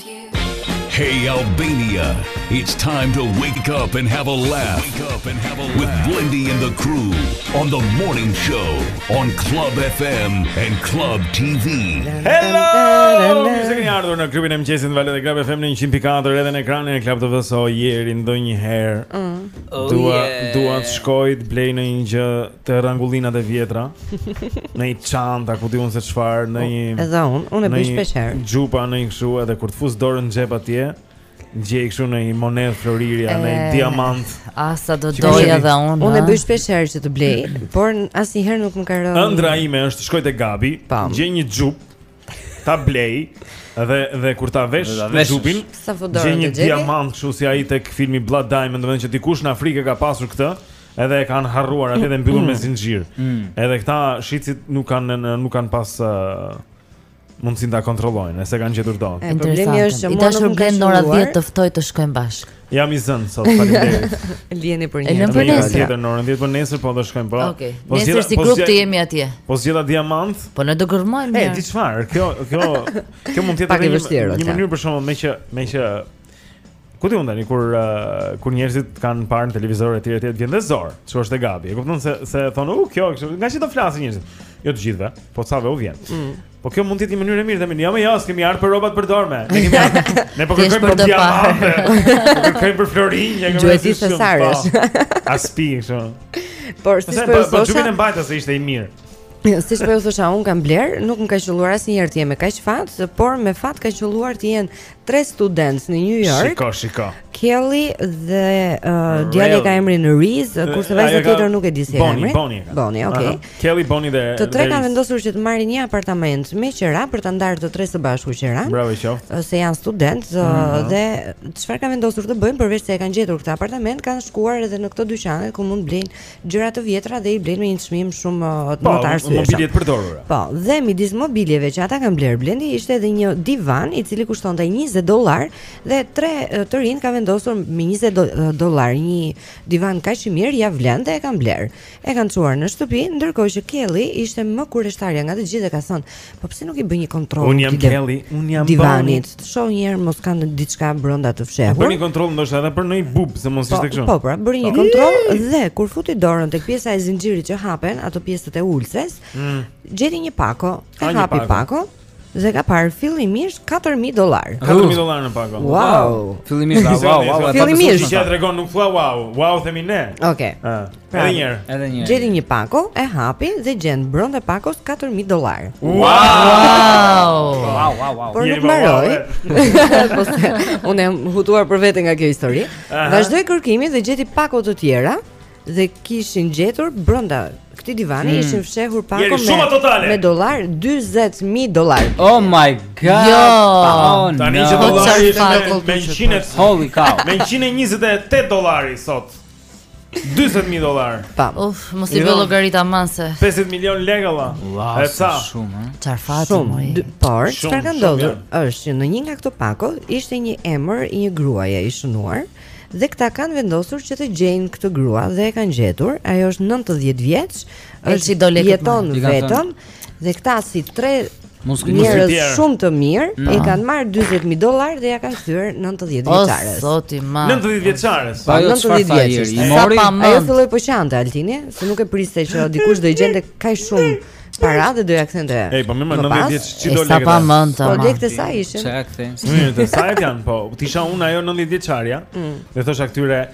Hey Albania, it's time to wake up and have a laugh. Wake up and have a laugh with Blendi and the crew on the morning show on Club FM and Club TV. Hello! Mirë se keni ardhur në klubin e mëngjesit në valët e Club FM në 100.4 edhe në ekranin e Club TV-s o jeri ndonjëherë. Mm. Oh, dua yeah. dua të shkoj të blej ndonjë gjë Te rrangullinat e vjetra Ndonjë çantë, ku di unë se çfarë ndonjë... Edhe unë, unë e bëj shpeshherë Ndonjë xhupa, ndonjë kështu Edhe kur të fus dorën në xhep atje Gjej kështu ndonjë monedhë floriri a ndonjë diamant Ah sa do doja dhe unë Unë e bëj shpeshherë që të blej Por asnjëherë nuk më ka rënë Ëndrra ime është shkoj te gabi po. Gjej një xhup ta blej dhe dhe kur ta vesh në xhep gjej një diamant kështu si ai tek filmi Blood Diamond, domethënë që dikush në Afrikë e ka pasur këtë, edhe e kanë harruar atje dhe mbyllur me mm. zinxhir. Mm. Edhe këta shitësit nuk kanë nuk kanë pas uh, mundësin ta kontrollojnë, s'e kanë gjetur dot. Problemi është që mua nuk më vjen ora 10 të ftoj të shkojmë bashkë. Jam i zënë sot, faleminderit. Lieni për një herë tjetër në orën 10 për nesër po do shkojmë bashkë. Okej. Po nesër si po grup të jemi atje. Po s'gjeta diamant. Po ne do gërmojmë. E di çfarë? Kjo kjo kjo mund të jetë një. Një mënyrë për shkakun me që me që Ku ti undani kur uh, kur njerëzit kanë parë në televizor etj etj vjen dhe zor, çuditërisht e gabim. E kupton se se thonë, "U, kjo, kështu, çdo flasin njerëzit." Jo të gjithëve, po cave u vjen. Mm. Po kjo mund të jetë një mënyrë e mirë, themi, jo më jo, s'kemi ardhur për rrobat e përdorme. Ne kemi ardhur. Ne po kërkojmë për diamante. Po kërkojmë për florinj, ja kemi gjithë thesarët. Po. As pi kështu. Por si po thosha? Po ju vjen mbajta se ishte i mirë. Jo, si po ju thosha, un kam bler, nuk më ka qelluar asnjëherë të jem me kaq fat, por me fat ka qelluar të jenë Tre studentë në New York. Shiko, shiko. Kelly dhe uh, djali ka emrin Riz, kurse vajza tjetër nuk e di si e ka emrin. Boni, Boni. Boni, okay. Uh -huh. Kelly, Boni dhe Të tre kanë vendosur që të marrin një apartament me qera për të ndarë të tre së bashku qera. Bravo qoftë. Se janë studentë uh, mhm. dhe çfarë kanë vendosur të bëjnë përveç se e kanë gjetur këtë apartament, kanë shkuar edhe në këto dyqane ku mund blejnë gjëra të vjetra dhe i blejnë me një çmim shumë uh, po, më të arsyeshëm. Po, mobilje të përdorura. Po, dhe midis mobiljeve që ata kanë blerë Blendi ishte edhe një divan i cili kushtonte 20 dollar dhe tre uh, të rinjtë kanë vendosur me 20 do, uh, dollar një divan kaq i mirë ja vlen dhe e kanë blerë. E kanë çuar në shtëpi, ndërkohë që Kelly ishte më kureshtarja nga të gjithë dhe ka thënë Po pse nuk i bëj një kontroll? Un jam Kelly, un jam Boni. Të shoh një herë mos kanë diçka brenda të fshehur. Bëni kontroll ndoshta edhe për ndonjë bubë, se mos po, ishte kështu. Po, pra, bëri një po. kontroll dhe kur futi dorën tek pjesa e zinxhirit që hapen, ato pjesët e ulëses, mm. gjeti një pako, e hapi pakon dhe ka parë fillimisht 4000 dollar. 4000 dollar në pako. Wow. Fillimisht, wow, wow. Fillimisht ja tregon nuk thua wow. Wow themi ne. Okej. Pra, edhe një herë Edhe një herë Gjeti një pako e hapi dhe gjen brenda pakos 4.000 dollarë Wow Wow, wow, wow Por nuk mbaroi po Unë jam hutuar për vete nga kjo histori Vazhdoi kërkimin dhe gjeti pako të tjera Dhe kishin gjetur brenda këtij divani hmm. ishin fshehur pako me, me dollarë 40.000 dollarë Oh my god Jo oh, no. Tani që dollari me 100 Holy cow Me 128 dollari sot 40000 dollar. Pam. Uf, mos i bëj llogaritë aman se. 50 milion lekë valla. Wow, e sa shumë, ha. Çfarë fati moj. Por çfarë ka ndodhur është që në një nga këto pako ishte një emër i një gruaje i shënuar dhe këta kanë vendosur që të gjejnë këtë grua dhe e kanë gjetur. Ajo është 90 vjeç, është jeton vetëm. Dhe këta si tre njerëz shumë të mirë no. e kanë marrë 40000 dollarë dhe ja kanë kthyer 90 vjeçares. O zoti im. 90 vjeçares. Pa 90 vjeçares. I mori. Ajo filloi po qante Altini, se nuk e priste që dikush do i gjente kaq shumë para dhe do ja kthente. Ej, po në 90 vjeç ç'do lekë. Sa pa mend ta. Po lekët e saj ishin. Çka kthejnë? Mirë, të sajt janë, po. Ti isha unë ajo 90 vjeçarja. Mm. Dhe thosha këtyre,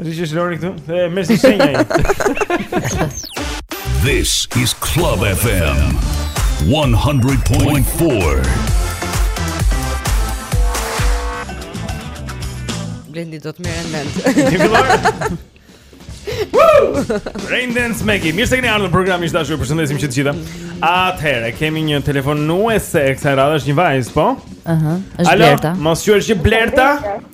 Rri ti Lori këtu, e merr si shenja i. This is Club FM 100.4 Blendi do të merren mend. Një fillore. Rain Dance Maggie, mirë se keni ardhur në programin e dashur. Ju përshëndesim që të gjitha. Atëherë kemi një telefonuese kësaj radhe, është një vajzë, po? Aha, është Alo, Blerta. mos quhesh gjë Blerta?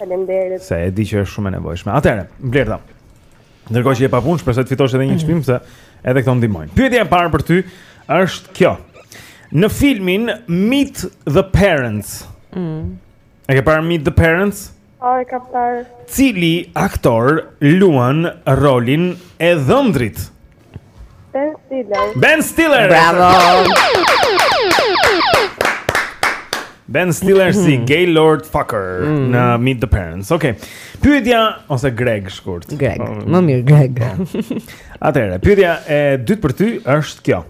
Faleminderit. Se e di që është shumë e nevojshme. Atëherë, Blerta. Ndërkohë që je pa punë, shpresoj të fitosh edhe një mm. çmim se edhe këto ndihmojnë. Pyetja e parë për ty është kjo. Në filmin Meet the Parents. Mm. E ke parë Meet the Parents? Po, e kam parë. Cili aktor luan rolin e dhëndrit? Ben Stiller. Ben Stiller. Bravo. Ben Stiller si mhm. Gaylord Focker mm. në Meet the Parents. Okej. Okay. Pyetja ose Greg shkurt. Greg. Po, më mirë Greg. Po. Atëherë, pyetja e dytë për ty është kjo.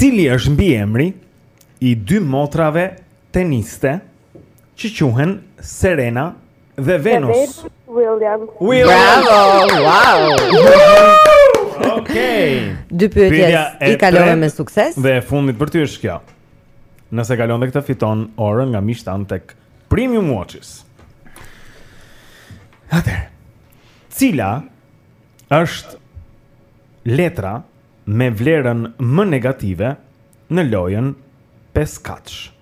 Cili është mbiemri i dy motrave teniste që quhen Serena dhe Venus. William. Bravo! Wow! Okej. Dy pyetje i kalove me sukses. Dhe e fundit për ty është kjo. Nëse kalon dhe këtë fiton orën nga miqtë tanë tek Premium Watches. Atëherë, cila është letra me vlerën më negative në lojën 5 katësh?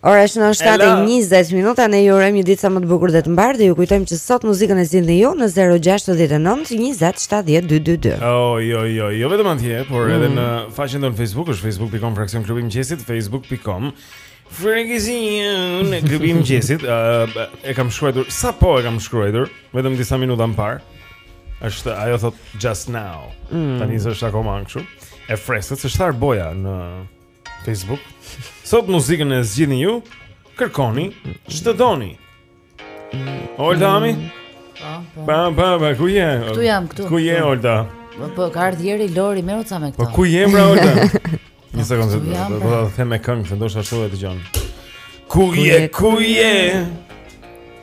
Ora është në 7:20 minuta ne ju urojmë një ditë sa më të bukur dhe të mbarë dhe ju kujtojmë që sot muzikën e zgjidhni ju në 069 20 70 222. Oh jo jo jo vetëm atje, por mm. edhe në faqen tonë Facebook është facebook.com fraksion klubi i mëngjesit, facebook.com fraksion klubi i mëngjesit, uh, e kam shkruar sapo e kam shkruar vetëm disa minuta më parë. Është ajo thotë just now. Mm. Tani është akoma kështu. E freskët, s'është tharë boja në Facebook. Sot muzikën e zgjidhni ju. Kërkoni ç'të doni. Olta Ami? Ah, po. Pa, pa, pa, ku je? Këtu jam, këtu. Ku je Olta? Po, po ka ardhur i eri Lori, merr ca me po, këto. Po ku je pra Olta? Një sekondë, do ta pra. them me këngë, ndoshta ashtu e dëgjon. Ku je, ku je?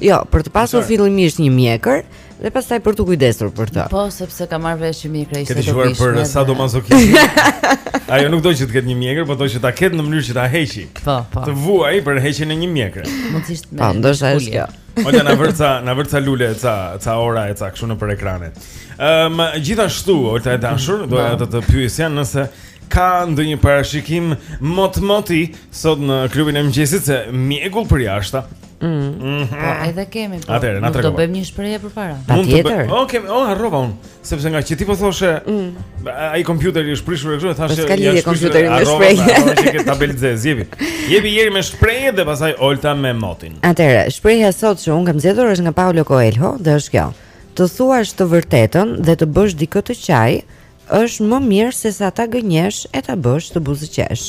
Jo, për të pasur fillimisht një mjekër dhe pastaj për të kujdesur për të. Po, sepse ka marrë vesh mjekra ishte të bishme. Këtë për dhe... sadomasokhizmi. Ajo nuk do që të ketë një mjekër, po do që ta ketë në mënyrë që ta heqi. Po, po. Të vuaj për heqjen e një mjekre. Mund të ishte po, me. Po, ndoshta është kjo. Olta na vër ca, na vër ca lule e ca, ca ora e ca kështu nëpër ekrane. Ëm, um, gjithashtu, Olta e dashur, doja po. të të pyesja nëse ka ndonjë parashikim mot, moti sot në klubin e mëngjesit se mjegull për jashtë. Mm. Mm -hmm. Po edhe kemi po. Atëherë na tregon. Do bëjmë një shprehje përpara. Patjetër. Okej, okay, oh, harrova unë, sepse nga që ti po thoshe, mm. ai kompjuteri është prishur e kështu, thashë ja është kompjuteri me shprehje. Harrova, që ke tabelë zë zjevi. Jepi Jeri me shprehje dhe pastaj Olta me motin. Atëherë, shprehja sot që unë kam zgjedhur është nga Paulo Coelho dhe është kjo. Të thuash të vërtetën dhe të bësh dikë të qaj është më mirë se sa ta gënjesh e ta bësh të buzëqesh.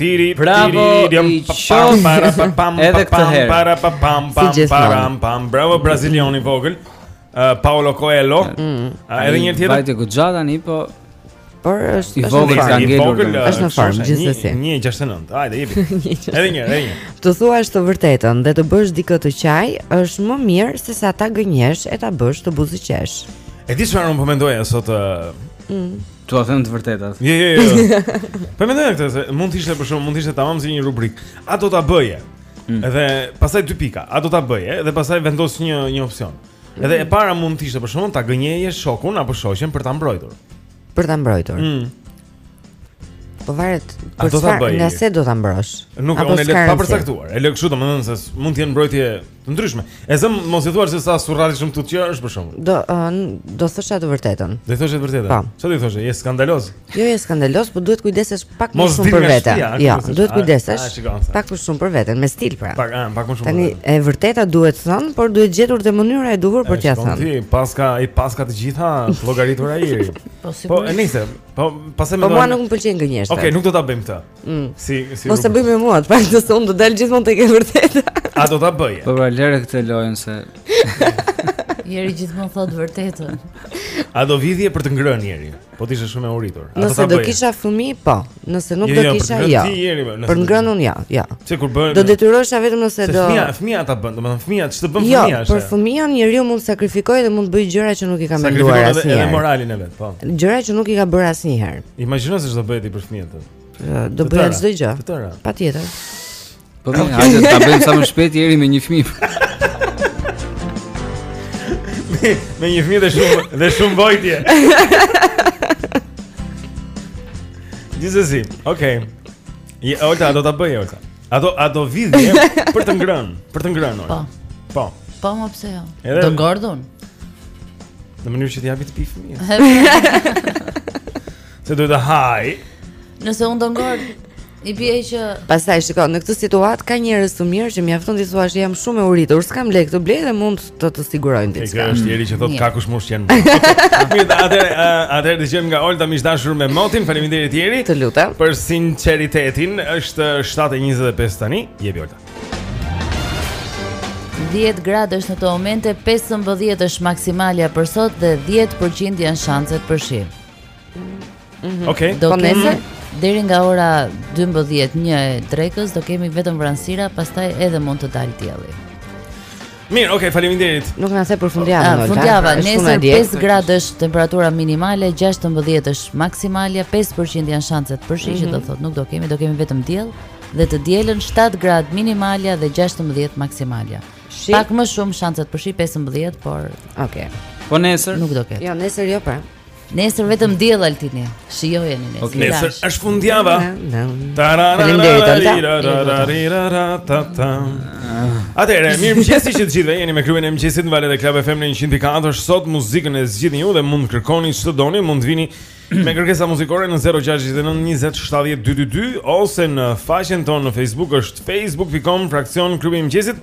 Tiri, bravo, tiri, pam, para, pam, pam, edhe këtë herë. Para, pam, pam, pam, si para, pam, bravo, brazilian i vogël, uh, Paolo Coelho, mm -hmm. uh, edhe një tjetër. Vajti goxha tani, po... Por është i vogël ka ngelur. Është në formë gjithsesi. 169. Hajde, jepi. Edhe një, edhe një. Të thuash të vërtetën dhe të bësh dikë të qaj, është më mirë se sa ta gënjesh e ta bësh të buzëqesh. E di çfarë unë po mendoja sot? Uh, mm. T'ua them të vërtetat. Jo, jo, jo. Po mendoj këtë se mund të ishte për shembull, mund të ishte tamam si një rubrikë. A do ta bëje? Mm. Edhe pastaj dy pika. A do ta bëje? Dhe pastaj vendos një një opsion. Mm. Edhe e mm. para mund të ishte për shembull ta gënjeje shokun apo shoqen për ta mbrojtur. Për ta mbrojtur. Mm. Po varet për çfarë, nga se do ta mbrosh. Nuk unë e lë pa përcaktuar. E lë kështu domethënë se mund të jenë mbrojtje Të ndryshme. E zëmë mos e thuash se sa surrali shumë tutje që është për shembull. Do do thosha të vërtetën. Do thosha të vërtetën. Po. Çfarë do thosha? Je skandaloz. Jo, je skandaloz, por duhet kujdesesh pak më shumë për veten. Jo, duhet kujdesesh pak më shumë për veten, me stil pra. Pak, pak më shumë. Tani e vërteta duhet thënë, por duhet gjetur dhe mënyra e duhur për t'ia thënë. Po ti paska i paska të gjitha llogaritur ai. Po, po sigurisht. Po e nisem. Po pastaj më. Po mua nuk më pëlqen gënjeshtra. Okej, nuk do ta bëjmë këtë. Mm. Si si Mos e bëj me mua, çfarë do të thonë, do dal gjithmonë tek e vërteta. A do ta bëje? Po pra lëre këtë lojën se Jeri gjithmonë thot vërtetën. A do vidhje për të ngrënë Jeri? Po të jesh shumë i uritur. A nëse do, do kisha fëmijë, po. Nëse nuk jo, do jo, kisha, jo. Ja. Po, për ngrënë un ja, ja. Sikur bën Do detyrohesha vetëm nëse do. Fëmia, fëmia ta bën, domethënë fëmia ç'të bën jo, fëmia është. Jo, për fëmijën njeriu mund të sakrifikojë dhe mund të bëjë gjëra që nuk i ka menduar asnjëherë. Sakrifikon edhe moralin e vet, po. Gjëra që nuk i ka bërë asnjëherë. Imagjino se ç'do bëhet ai për fëmijët. Do bëja çdo gjë. Patjetër. Po mirë, hajde ta bëjmë sa më shpejt deri me një fëmijë. me një fëmijë dhe shumë dhe shumë vuajtje. Dizezi. Okej. Ja, Olta do ta bëj Olta. A do a do vidh për të ngrënë, për të ngrënë Olta. Po. Po. Po më pse jo. Do ngordhë. Në mënyrë që t'i japi të pi fëmijës. Se duhet të haj. Nëse unë do ngordh i bie që Pastaj shikoj, në këtë situatë ka njerëz të mirë që mjafton të thuash jam shumë e uritur, s'kam lekë të blej dhe mund të të sigurojnë diçka. Kjo është njëri që thotë ka kush mush janë. Mirë, hajt të të dëgjojmë nga Olta miq të dashur me motin, faleminderit Jeri. Të lutem. Për sinqeritetin, është 7:25 tani, jepi Olta. 10 gradë është në këto momente, 15 është maksimalja për sot dhe 10% janë shanset për shi. Mm-hmm. Okej. Okay. Do po kemi deri nga ora 12:00 një e drekës do kemi vetëm vranësira, pastaj edhe mund të dalë dielli. Mirë, okay, faleminderit. Nuk na the për fundjavën. Ah, fundjava, nesër 5 gradë është temperatura minimale, 16 është maksimale, 5% janë shanset për shi, mm -hmm. që do mhm. thotë nuk do kemi, do kemi vetëm diell dhe të dielën 7 gradë minimale dhe 16 maksimale. Shi? Pak më shumë shanset për shi 15, por okay. Po nesër? Nuk do ketë. Jo, nesër jo pra. Nesër vetëm diell Altini. Shijojeni nesër. Okay. Nesër është fundjava. Faleminderit Olta. Atëherë, mirëmëngjesi të gjithëve. Jeni me klubin e mëngjesit në valët e Club FM në 104. Sot muzikën e zgjidhni ju dhe mund të kërkoni ç'të doni, mund të vini me kërkesa muzikore në 069 20 70 222 ose në faqen tonë në Facebook është facebook.com fraksion klubi i mëngjesit.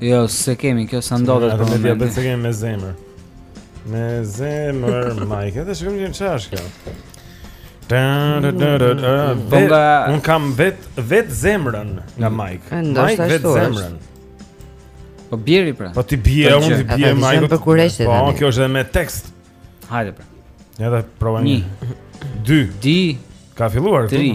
Jo, s'e kemi kjo s'na ndodhet për momentin. Me diabet s'e kemi me zemër. Me zemër Mike, atë shkojmë në çashkë. Po nga un kam vet vet zemrën nga mm. Mike. Mike vet zemrën. Po bjeri pra. Po t'i bie, po un t'i bie Mike. Po, po kjo është edhe me tekst. Hajde pra. Ja ta provojmë. 2 Di ka filluar 3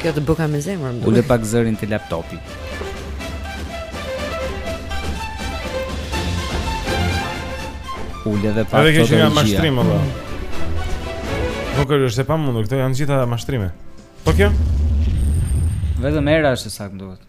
Kjo të bëhka me zemër më Ule pak zërin e laptopit Ule dhe pak të dëgjoj Edhe kjo është mashtrim më Po kërë është e pamundur, këto janë të gjitha mashtrime Po kjo? Vetëm era është e saktë më duket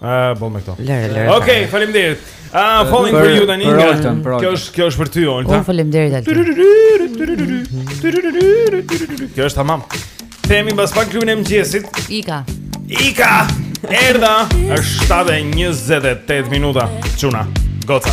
Ah, po me këto. Lëre, lëre. Okej, okay, faleminderit. Ah, uh, falling for you tani. Për Oltën, për Oltën. Kjo është, kjo është për ty, Olta. Po, faleminderit Altin. Kjo është tamam. Jemi mbas pak në klubin e mëngjesit. Ika. Ika. Erdha, është 7:28 minuta. Çuna. Goca.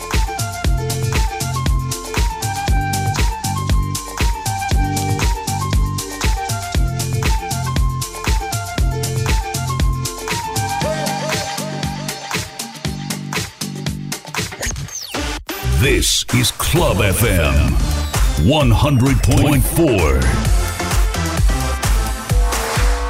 This is Club FM 100.4.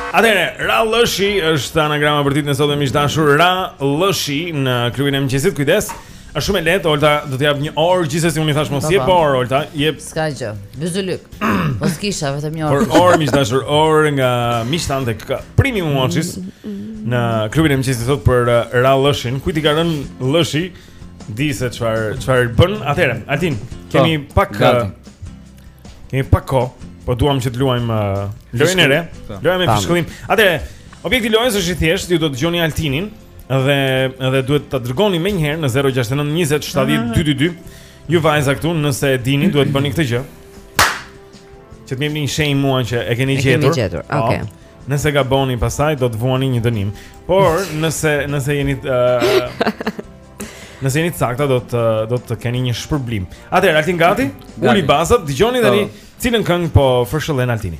Atëre, Ra Lëshi është anagrama për ditën e sotme miq të dashur. Ra Lëshi në klubin e mëngjesit. Kujdes. Është shumë e lehtë, Olta do të japë një orë, gjithsesi unë i thash mos jep orë, Olta, jep. S'ka gjë. Byzylyk. Po s'kisha vetëm një orë. Por orë miq të dashur, orë nga miqtë tanë tek Premium Watches mm, mm, mm. në klubin e mëngjesit sot për uh, Ra Lëshin. Kujt i ka rënë Lëshi? Di se çfarë çfarë bën. Atëherë, Altin, kemi po, pak uh, kemi pak kohë, po duam që të luajmë uh, lojën e re. Po. Lojën me fishkëllim. Atëherë, objekti i lojës është i thjeshtë, ju do të dëgjoni Altinin. Dhe edhe duhet ta dërgoni menjëherë në 069 20 70 222. Ju vajza këtu, nëse e dini, duhet bëni këtë gjë. Që të më jepni shenjë mua që e keni gjetur. E keni gjetur, po. oke. Okay. Nëse gaboni pastaj, do të vuani një dënim. Por, nëse, nëse jeni... Uh, Nëse jeni të sakta do të do të keni një shpërblim. Atëherë Altin gati? Uli bazat, dëgjoni tani po. cilën këngë po fërshëllen Altini.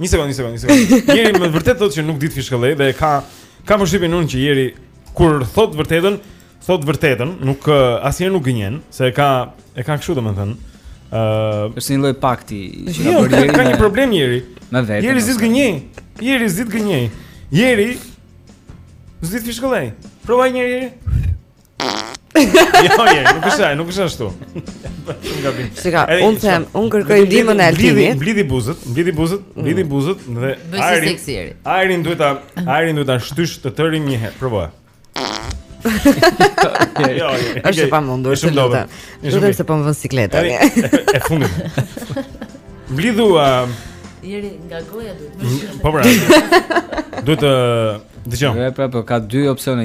Një sekond, një sekond, një sekond. Jeri me vërtet thotë që nuk di të fishkëllejë dhe kam kam përshtypjen unë që Jeri kur thotë vërtetën, thotë vërtetën, nuk asnjëherë nuk gënjen, se e ka e ka kështu domethënë. Ëh, uh, është një lloj pakti. Jo, ka, ka një problem Jeri. Me vetë. Jeri s'di të gënjejë. Jeri s'di të gënjejë. Jeri s'di të fishkëllejë. Provoje një herë. Jo, jo, nuk është ai, nuk është ashtu. Shumë gabim. Shika, un them, un kërkoj ndihmën e Altinit. Mblidhi buzët, mblidhi buzët, mm. mblidhi buzët dhe ajrin. Ajrin duhet ta, ajrin duhet ta shtysh të tërin një herë. Provo. Jo, jo, jo. Është e pamundur. Është shumë dobët. Është vetëm se po më vë në siklet. E fundit. Mblidhe ajrin nga goja duhet. Po pra. Duhet të dëgjojmë. Ja prapë ka dy opsione.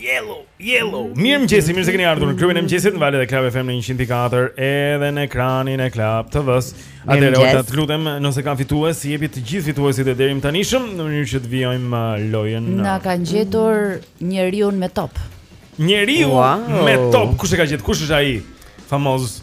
Yellow, yellow. Mirëmëngjesi, mirë se keni ardhur në klubin e mëngjesit në valët e Club FM në 104 edhe në ekranin e Club TV-së. Atëherë Mirëmëngjes. Olta të lutem nëse ka fitues, i jepi të gjithë fituesit e deritanishëm në mënyrë që të vijojmë uh, lojën. uh, Na kanë gjetur njeriun me top. Njeriu Wow. me top, kush e ka gjetë? Kush është ai? Famoz.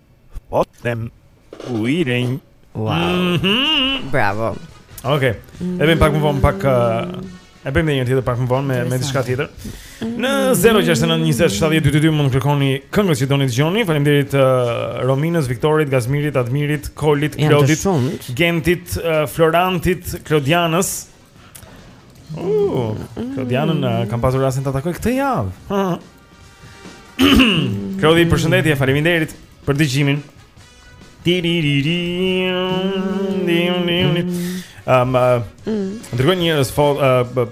Po them u i rinj. Wow. Mm -hmm. Bravo. Okej. Okay. Mm -hmm. E bëjmë pak më vonë pak uh, E bëjmë një tjetër pak më vonë me me diçka tjetër. Në 0692070222 mund të kërkoni këngët që doni të dëgjoni. Faleminderit uh, Rominës, Viktorit, Gazmirit, Admirit, Kolit, Klodit, Gentit, uh, Florantit, Klodianës. Uh, Klodianën uh, kam pasur rastin ta takoj këtë javë. Klodi, përshëndetje, faleminderit për dëgjimin. Um, uh, Dërgojnë njerëz fot, uh,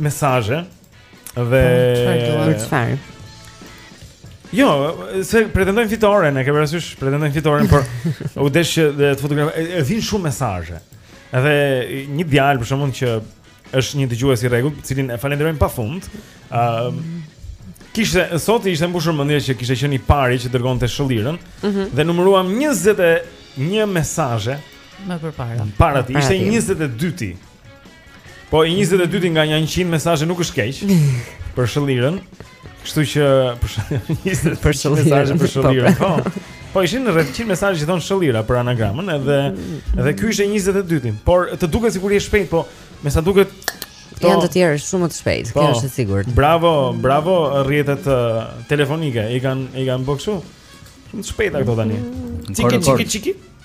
mesazhe Dhe Jo, se pretendojnë fitoren e ke parasysh pretendojnë fitoren Por u desh që të fotografë E vijnë shumë mesazhe edhe një djalë për shembull që është një dëgjues i rregullt, të cilin e falenderojmë pafund. Ëm, mm. kishte sot i ishte mbushur mendja që kishte qenë i pari që dërgonte shëllirën mm -hmm. dhe numëruam 21 mesazhe më përpara. Para tij ishte 22-ti. Po i 22-ti nga 100 mesazhe nuk është keq për shëllirën. Kështu që për shëllirë Për shëllirë Për shëllirë po, po. po. Po ishin rreth 100 mesazhe që thonë shëllira për anagramën, edhe edhe ky ishte 22-ti. Por të duket sikur je shpejt, po me sa duket këto janë të tjerë shumë më të shpejtë, po, kjo është e sigurt. Bravo, bravo rrjetet uh, telefonike. I kanë i kanë bërë kështu shumë të shpejta këto tani. Çiki çiki çiki.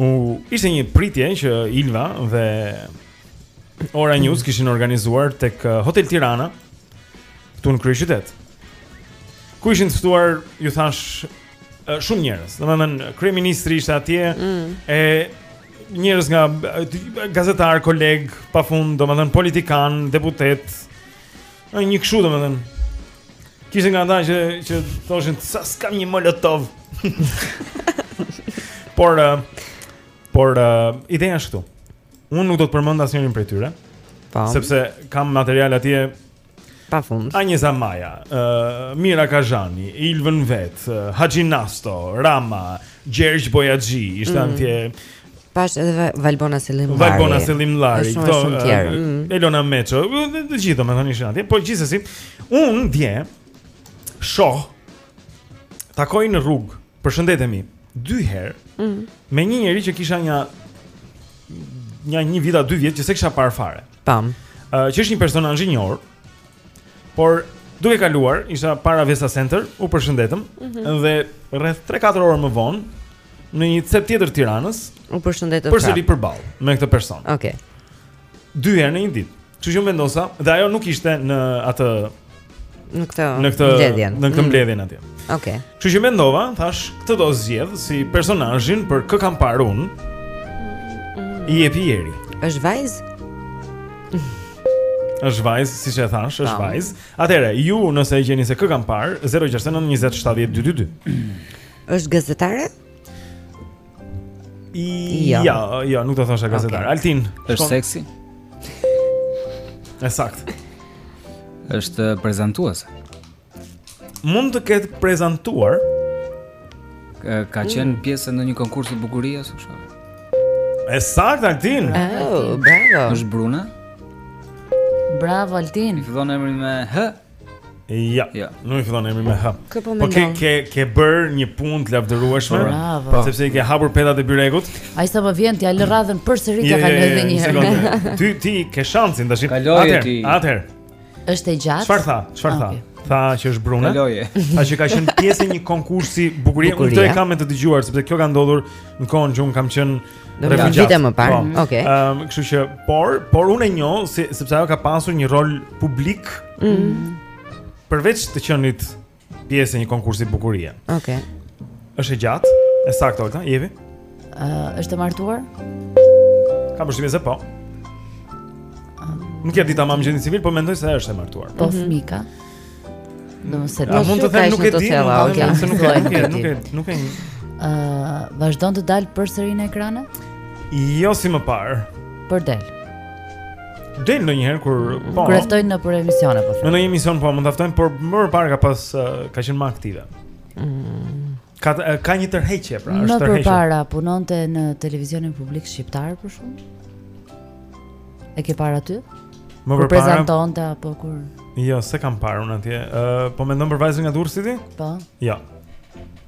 U ishte një pritje që Ilva dhe Ora News kishin organizuar tek uh, Hotel Tirana këtu në kryeqytet. Ku ishin të ftuar, ju thashë, uh, shumë njerëz. Domethënë kryeministri ishte atje, mm. e njerëz nga gazetarë, kolegë, pafund, domethënë politikanë, deputetë, Në një kështu domethënë Kishte nga ata që, që thoshin Sa s'kam një molotov Por uh, Por uh, Ideja është këtu Unë nuk do të përmend asnjërin prej tyre pa. Sepse kam materiale atje Pa fund Anjeza Maja uh, Mira Kazhani Ilvën vetë uh, Haxhinasto Rama Gjergj Bojaxhi ishte mm. atje Pashë edhe Valbona Selimllari. Valbona Selimllari, këto shumë tjerë. Mm. Elona Meço, të gjithë domethënë ishin atje, por gjithsesi unë dje shoh takoj në rrugë, përshëndetemi dy herë mm. me një njeri që kisha një një një vit a dy vjet që s'e kisha parë fare. Tam. Ë uh, që është një personazh i njohur, Por duke kaluar, isha para Vesta Center, u përshëndetëm mm -hmm. dhe rreth 3-4 orë më vonë në një cep tjetër Tiranës, u përshëndetëm. Përsëri përballë me këtë person. Okej. Okay. Dy herë në një ditë. Kështu që vendosa dhe ajo nuk ishte në atë në këtë në këtë mbledhjen. Në këtë mm. mbledhjen atje. Okej. Okay. Kështu që mendova, thash, këtë do zgjedh si personazhin për kë kam parë unë. Mm. I epi ieri. Është vajzë? Është vajzë, siç e thash, është vajzë. Atëherë, ju nëse e gjeni se kë kam parë, 069 20 70 222. Është gazetare? Jo, jo, jo nuk do të thosha gazetare. Okay. Altin, është shkon... seksi? E saktë. Është prezantuese. mund të ketë prezantuar ka qenë mm. pjesë në një konkurs të bukurisë ose kështu. E saktë Altin. Oh, bravo. Është brune. Bravo Altin. I fillon emri me H. Jo. Jo. Nuk i fillon emri me H. Po, po ke ke ke bërë një punë të lavdërueshme. Bravo. Po. Sepse i ke hapur petat e byrekut. Ai sa më vjen t'ia lë radhën përsëri ta kalojë edhe një herë. Ti ti ke shansin tash. Kaloj ti. Atëherë. Është e gjatë. Çfarë tha? Çfarë tha? Tha që është brune. Loje. Tha që ka qenë pjesë e një konkursi bukurie. Unë këtë e kam me të dëgjuar sepse kjo ka ndodhur në kohën që un kam qenë refugjat. Vite më parë. Po. Okej. Ëm, kështu që por, por unë e njoh se sepse ajo ka pasur një rol publik. Mhm. Përveç të qenit pjesë e një konkursi bukurie. Okej. Okay. Është e gjatë, e saktë Olta, jevi? Ë, uh, është e martuar? Kam përshtypjen se po. Nuk e di tamam gjendjen civile, po mendoj se është e martuar. Po mhm. fëmijë ka. Mm -hmm. Nëse do të thënë nuk e di, okay. nëse nuk e di, nuk e nuk e di. Ë, vazhdon të dalë përsëri në ekrane? Jo si më parë. Por del. Del ndonjëherë kur po. Kur e ftojnë nëpër emisione po. Në një emision po, mund ta ftojnë, por më parë ka pas ka qenë më aktive. Mm. Ka ka një tërheqje pra, është tërhequr. Më përpara punonte në televizionin publik shqiptar për shumë. E ke parë aty? Më parë prezantonte apo kur? Jo, s'e kam parë unë atje. Ë, uh, po mendon për vajzën nga Durrësi ti? Po. Jo.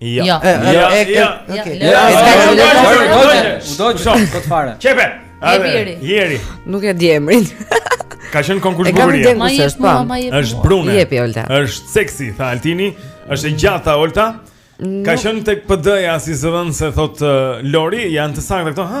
Jo. Jo. Okej. Do të shkoj kot fare. Çepe. Jeri. Jeri. Nuk e di emrin. Ka qenë konkurs bukurie. E kam po. është pa. Është brune. Jepi Olta. Është seksi, tha Altini. Është e gjatë tha Olta. Ka qenë tek PD-ja si zëdhënëse thotë Lori, janë të sakta këto, ha?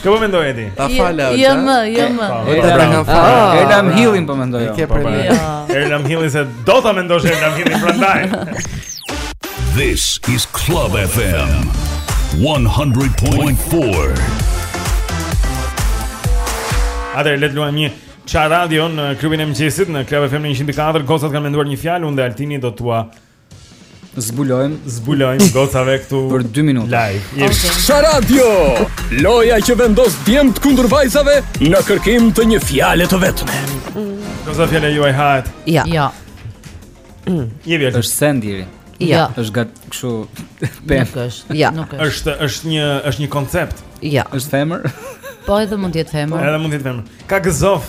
Kë po mendoj ti? Ta fala atë. Jo më, jo më. Ela pra ta kam falë. Ah, Lauryn Hill-in po mendoj. Ke po, po. problem. Lauryn Hill-in se do ta mendosh Lauryn Hill-in prandaj. This is Club FM 100.4. Atëherë le të luajmë një Sharadio në klubin e mëngjesit në Club FM 104 Gocat kanë menduar një fjalë unë dhe Altini do t'ua Zbulojmë, zbulojmë gocave këtu për 2 minuta. Live. Yes. Okay. Sharadio. Loja që vendos djemtë kundër vajzave në kërkim të një fjale të vetme. Goca, fjala juaj hahet. Ja. Ja. Mm. Jo. Është send, Iri. Ja. Është gatim kështu, pemë. Nuk është. Ja. Nuk është. Është është një është një koncept. Ja. Është femër. Po edhe mund të jetë femër. Edhe mund të jetë femër. Ka gëzof.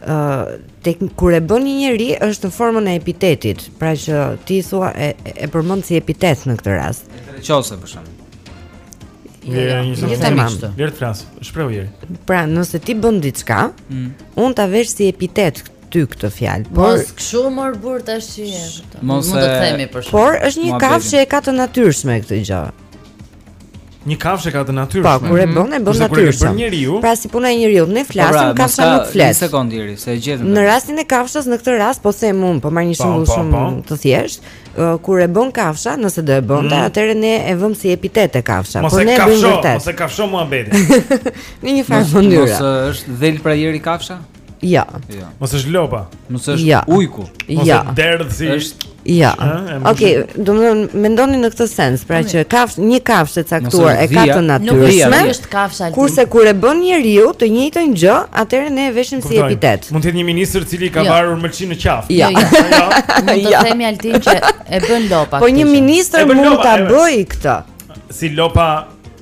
ë te kur e bën një njeri është në formën e epitetit, pra që ti thua e, e përmend si epitet në këtë rast. Qose për shembull. Jo, jo, një sekondë. Tamam. Le të flas. Shprehu Iri. Pra, nëse ti bën diçka, mm. unë ta vesh si epitet ty këtë fjalë. Por mos kshu mor burrë tash. Mos mund të themi për shkak. Por është një kafshë që e ka të natyrshme këtë gjë. Një kafshë e ka të natyrshme. Po, kur e bën, e bën natyrshëm. Pra si puna e njeriut, ne flasim pra, kafsha nuk flet. Një sekondë Iri, se e gjetëm. Në rastin e kafshës në këtë rast po them unë, po marr një po, shembull po, shumë po. të thjeshtë, kur e bën kafsha, nëse do e bënte, mm. atëherë ne e vëmë si epitet te kafsha. Por ne e bëjmë vërtet. Mos e kafsho, mos e kafsho muhabetin. Në një farë mënyre. Mos është dhelpra Iri kafsha? Ja. Ja. Mos është lopa. Mos është ja. ujku. Mos ja. është derri. Është Ja. Okej, okay, domethënë mendoni në këtë sens, pra që kafshë, një kafshë e caktuar e ka të natyrshme. Nuk është kafsha. Kurse kur e bën njeriu të njëjtën gjë, atëherë ne e veshim si epitet. Mund të jetë një ministër i cili ka jo. varur mëlçinë në qafë. Ja. Jo, jo. jo. Mund të jo. themi Altin që e bën lopa. Po një ministër mund ta bëjë këtë. Si lopa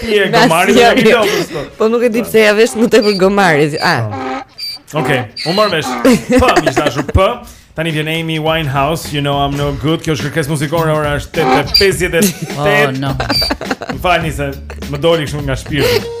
Ti e gomari me një lopës po. po nuk e di pse ja vesh më tepër gomari A po. Ok, u mor vesh Po, po, miq të dashur, po po. Tani vjen Amy Winehouse, You Know I'm No Good Kjo është kërkesë muzikore, ora është 8.58 Oh, no Më falni se më doli kështu nga shpirti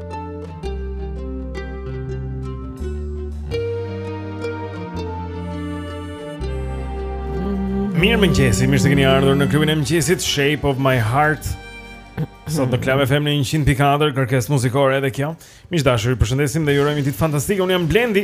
Mirëmëngjesi, mirë se keni ardhur në klubin e mëngjesit Shape of my heart Sot në Club FM në 100.4 Kërkesë muzikore edhe kjo Miq të dashur, ju përshëndesim dhe ju urojmë një ditë fantastike Unë jam Blendi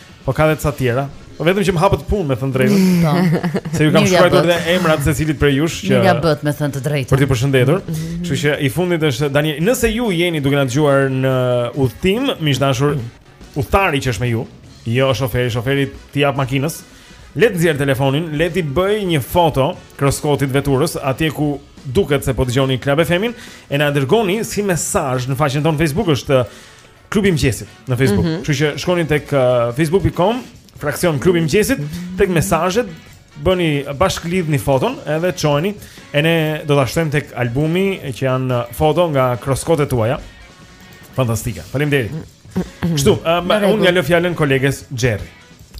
Po ka dhe ca tjera. Po vetëm që më hapet punë me thënë të drejtën. Po. Se ju kam shkruar edhe emrat secilit prej jush që Ja bëhet me thënë të drejtën. Për të përshëndetur. Mhm, mhm, mhm. Kështu që i fundit është Daniel. Nëse ju jeni duke na dëgjuar në udhëtim, miq dashur, udhëtari që është me ju, jo shoferi, shoferi t'i japë makinës. Le të nxjerrë telefonin, le t'i bëjë një foto kruskotit të veturës atje ku duket se po dëgjoni Club FM-in e na dërgoni si mesazh në faqen tonë Facebook është Klubi i Mëngjesit në Facebook. Mm -hmm. Kështu që shkoni tek uh, facebook.com fraksion Klubi i Mëngjesit, tek mesazhet bëni bashkëlidhni foton edhe çojeni e ne do ta shtojmë tek albumi që janë uh, foto nga kruskotet tuaja. Fantastike. Faleminderit. Kështu, um, unë ia lë fjalën koleges Xherri.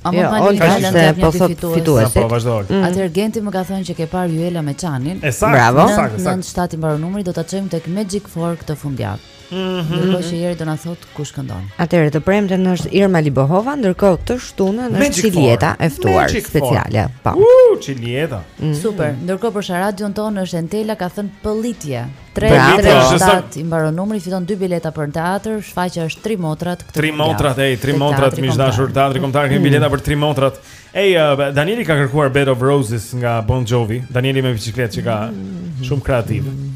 A jo, më falni fjalën se po thotë fituesit. Po vazhdo. Mm. Atëherë Genti më ka thënë që ke parë Juela me Çanin. Bravo. Në 7 i mbaron numri do ta çojmë tek Magic Fork këtë fundjavë. Mhm. Ndërkohë Xherri do na thotë kush këndon. Atëherë të premten është Irma Libohova, ndërkohë të shtunën është Çiljeta e ftuar speciale. Po. Uh, Çiljeta. Mm. Super. Ndërkohë për sharadën tonë është Entela ka thënë pëllitje. 337 i mbaron numri, fiton dy bileta për në teatr, shfaqja është tri motrat këtë. Tri motrat, ej, tri motrat miq dashur, teatri kombëtar kemi mm. bileta për tri motrat. Ej, uh, Danieli ka kërkuar Bed of Roses nga Bon Jovi. Danieli me biçikletë që ka mm. shumë kreativ. Mm.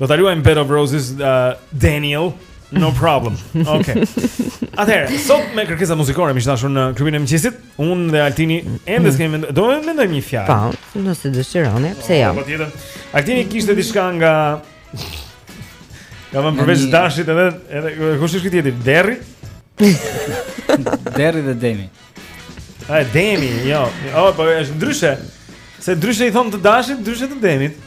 Do ta luajmë Bed of Roses uh, Daniel. No problem. Okej. Okay. Atëherë, sot me kërkesa muzikore miq të dashur në klubin e mëngjesit, unë dhe Altini ende s'kemë mendoj, do të mendojmë një fjalë. Po, nëse dëshironi, pse jo? Patjetër. Altini kishte diçka nga Ja më përveç dashit edhe edhe kush është ky tjetri? Derri? Derri dhe Demi. Ai Demi, jo. Oh, po është ndryshe. Se ndryshe i thonë të dashit, ndryshe të Demit.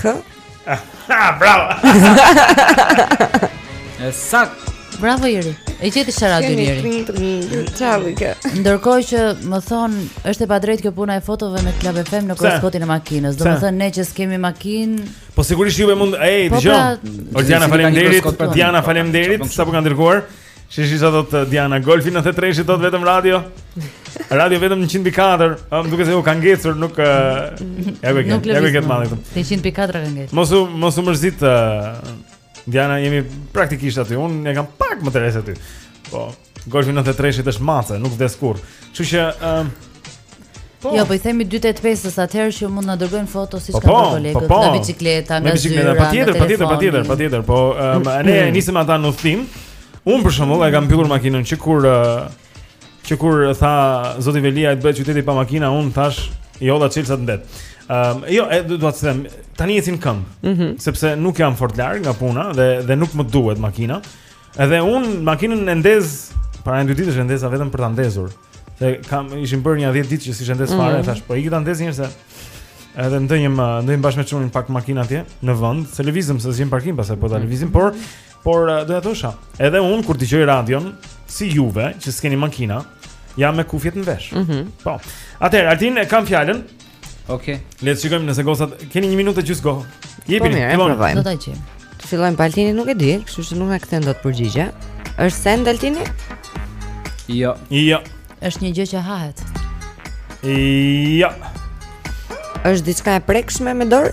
Kë? Ah, bravo. E saktë. Bravo Iri. E gjeti sharadën Iri. Çau Iri. Ndërkohë që më thonë, është e padrejtë kjo puna e fotove me Club FM në kruskotin e makinës. Domethënë ne që s'kemi makinë. Po sigurisht ju mund, ej, po, dëgjoj. Pra, Ordiana faleminderit, Diana faleminderit, sapo kanë dërguar. Shih shih ça thotë Diana Golfi i 93-shit thotë vetëm radio Radio vetëm 104 Më duket se u ka ngecur nuk Ja ku e ke Ja ku e ke të madhe këtë 104 ka ngecur Mos u, mos u mërzit Diana jemi praktikisht aty Unë e kam pak më të re se ty Po Golfi i 93-shit është mace Nuk vdes kurrë Kështu që Po. Jo, po i themi 285-s atëherë që mund na dërgojnë foto siç po, kanë po, kolegët po, nga bicikleta, nga zyra, nga telefoni. Patjetër, patjetër, patjetër, po um, ne nisim ata në udhtim. Un për shembull e kam mbyllur makinën që kur uh, që kur tha zoti Veliaj të bëhet qyteti pa makina, un thash i hodha çelsat në det. Um, jo, e do të them, tani eci në këmb, mm -hmm. sepse nuk jam fort larg nga puna dhe dhe nuk më duhet makina. Edhe un makinën e ndez para dy ditësh e ndeza vetëm për ta ndezur. Se kam ishin bërë një 10 ditë që s'ishte ndez fare, mm. thash, po ik ta ndez njëherë se edhe ndenjëm ndenjëm bashkë me çunin pak makinë atje në vend, s'e lëvizëm se s'gjejmë parkim pastaj po ta mhm. lëvizim, por por eh, doja thosha, edhe un kur dëgjoj radion si juve që s'keni makina, jam me kufjet në vesh. Mm -hmm. Po. Atëherë Altin e kam fjalën. Okej. Okay. Le të shikojmë nëse gocat keni 1 minutë gjys kohë. Jepini, po, fillojmë. Provojmë. Do ta gjejmë. Të fillojmë po Altini nuk e di, kështu që nuk na kthen dot përgjigje. Është send Altini? Jo. Jo. Është një gjë që hahet. Jo. Është diçka e prekshme me dorë?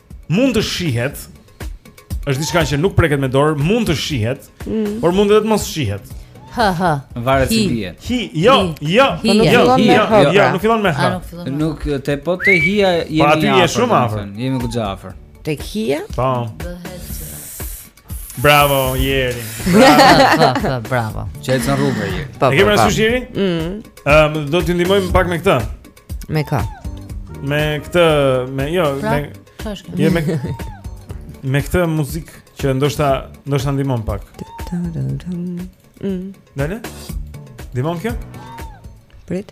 mund të shihet është diçka që nuk preket me dorë, mund të shihet, mm. por mund edhe të mos shihet. H h. Varet si bie. Hi, jo, jo, po nuk jo, fillon me h. Jo, jo, nuk fillon me h. Nuk te po te hija jemi afër. Po aty je shumë afër. Jemi goxha afër. Tek hija? Po. Bravo Jeri. Bravo. Bravo. Çaj në rrugë Jeri. Po, e po, kemi rësuar po. Jeri? Mhm. Ëm um, do t'ju ndihmojmë pak me këtë. Me kë? Me këtë, me jo, pra, me Jo me me këtë muzikë që ndoshta ndoshta ndihmon pak. Mhm. Dale. Ndihmon kjo? Prit.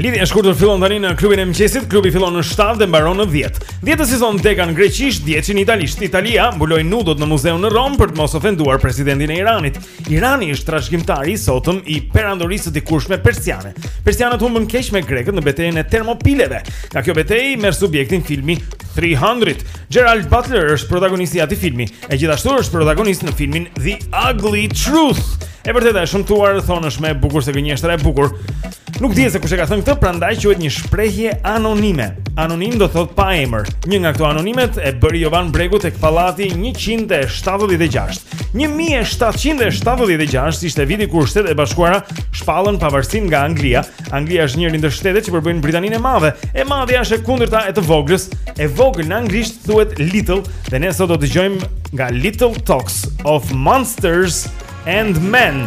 Lidhja e shkurtër fillon tani në klubin e mëngjesit. Klubi fillon në 7 dhe mbaron në 10. Dhjetës i thon deka në greqisht, dieci në italisht. Italia mbuloi nudot në muzeun në Romë për të mos ofenduar presidentin e Iranit. Irani është trashëgimtari i sotëm i perandorisë së dikurshme persiane. Persianët humbën keq me grekët në betejën e Termopileve. Nga kjo betejë merr subjektin filmi 300. Gerald Butler është protagonisti i atij filmi, e gjithashtu është protagonist në filmin The Ugly Truth. E vërteta e shëmtuar, thonë është më e bukur se gënjeshtra e bukur. Nuk dihet se kush e ka thënë këtë, prandaj quhet një shprehje anonime. Anonim do thot pa emër. Një nga këto anonimet e bëri Jovan Bregu tek pallati 176. 1776 ishte viti kur Shtetet e Bashkuara shpallën pavarësinë nga Anglia Anglia është njëri ndër shtetet që përbëjnë Britaninë e Madhe. E madhja është e kundërta e të voglës. E vogël në anglisht thuhet little dhe ne sot do të dëgjojmë nga Little Talks of Monsters and Men.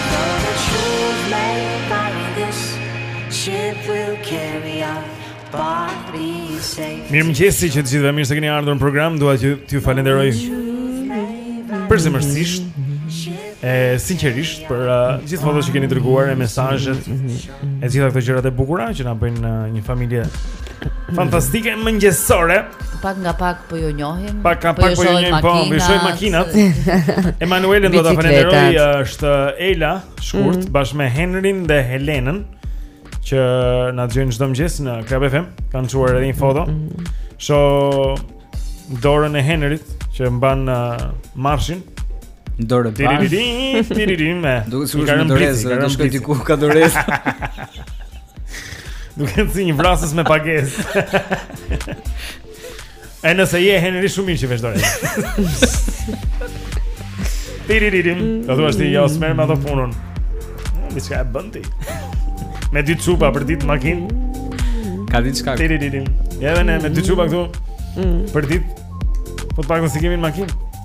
Mirëmëngjesi që të gjithëve mirë se keni ardhur në program Dua që t'ju falenderoj Përzemërsisht E sinqerisht për uh, gjithë fotot që keni dërguar E mesazhet E gjitha këto gjërat e bukura Që na bëjnë uh, një familje Fantastike mëngjesore Pak nga pak po ju njohim. Pak nga po pak po ju njohim, po ju shoh makinat. Emanuelën do ta falenderoj, është Ela Shkurt mm. bashkë me Henrin dhe Helenën që na dëgjojnë çdo mëngjes në Club FM, kanë çuar edhe një foto. Mm, mm, mm. Shoh dorën e Henrit që mban uh, marshin. Dorë e bardhë. Tiririm, tiririm. Duket sikur është dorezë, do të shkojë diku ka dorezë. Dukesh si një vrasës me pagesë E nëse je Henry shumë mirë që vesh dorezë Tiriririm Do të ashtë i jo smerë me ato punën Me çka e bën ti Me dy çupa për ditë makinë Ka diçka Tiriririm Edhe ne me dy çupa këtu mm. Për ditë Po të paktën s'i kemi në makinë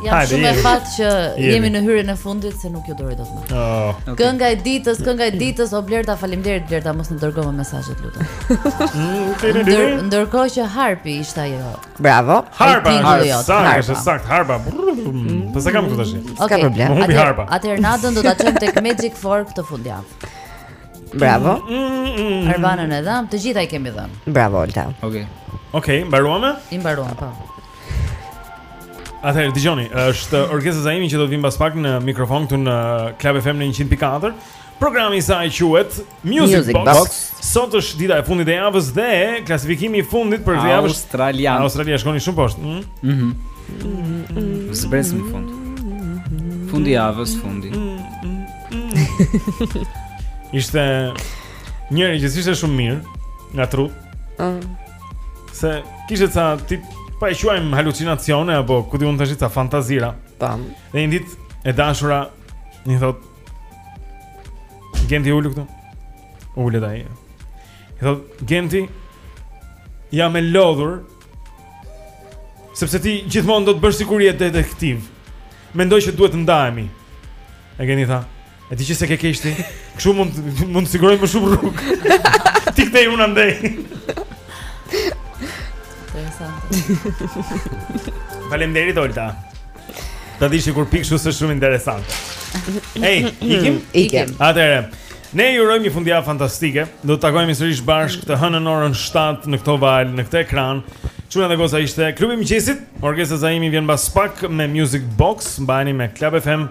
Jam shumë me fat që jemi në hyrjen e fundit se nuk ju duroj dot më. Oh, okay. Kënga e ditës, kënga e ditës, o Blerta, faleminderit Blerta, mos më dërgo më mesazhe të lutem. Mm, ndërkohë që Harpi ishte ajo. Bravo. Harpa, harpa, saktë, saktë, harpa. Mm. Po sa kam këtu tash? S'ka problem. Atëherë, atëherë natën do ta çojmë tek Magic Fork këtë fundjavë. Bravo. Mm, Arbanën e dham, të gjitha i kemi dhënë. Bravo Olta. Okej. Okay. Okej, okay, mbaruam? I mbaruam, po. Atëherë dëgjoni, është Orkesta Zaimi që do të vijë pas pak në mikrofon këtu në Club FM në 104. Programi i saj quhet Music, Music Box. Box. Sot është dita e fundit e javës dhe klasifikimi i fundit për këtë javë është Australia. Australia shkoni shumë poshtë. Mhm. Mm mhm. Mm Zbresim fund. Fundi i javës, fundi. Ishte njëri që ishte shumë mirë nga trup. Ëh. Ah. Se kishte ca tipa e quajm halucinacione apo ku di unë tash ca fantazira. Tam. Dhe një ditë e dashura i thotë Genti ulu këtu. Ule dai. I thotë Genti jam e lodhur sepse ti gjithmonë do të bësh sikur je detektiv. Mendoj që duhet të ndahemi. E Genti tha, E di që s'e ke keq ti. Kështu mund mund të sigurojmë më shumë rrugë. T'i kthej unë andej. Faleminderit Olta. Ta dish, kjo pikë kështu është shumë interesant. Ej, ikim? Ikim. Atëherë, ne ju urojmë një fundjavë fantastike. Do të takohemi sërish bashkë të hënën orën 7 në këto valë, në këtë ekran. Çuna dhe goca ishte klubi i mëngjesit. Orgesa Zaimi vjen mbas pak me Music Box, mbeni me Club FM.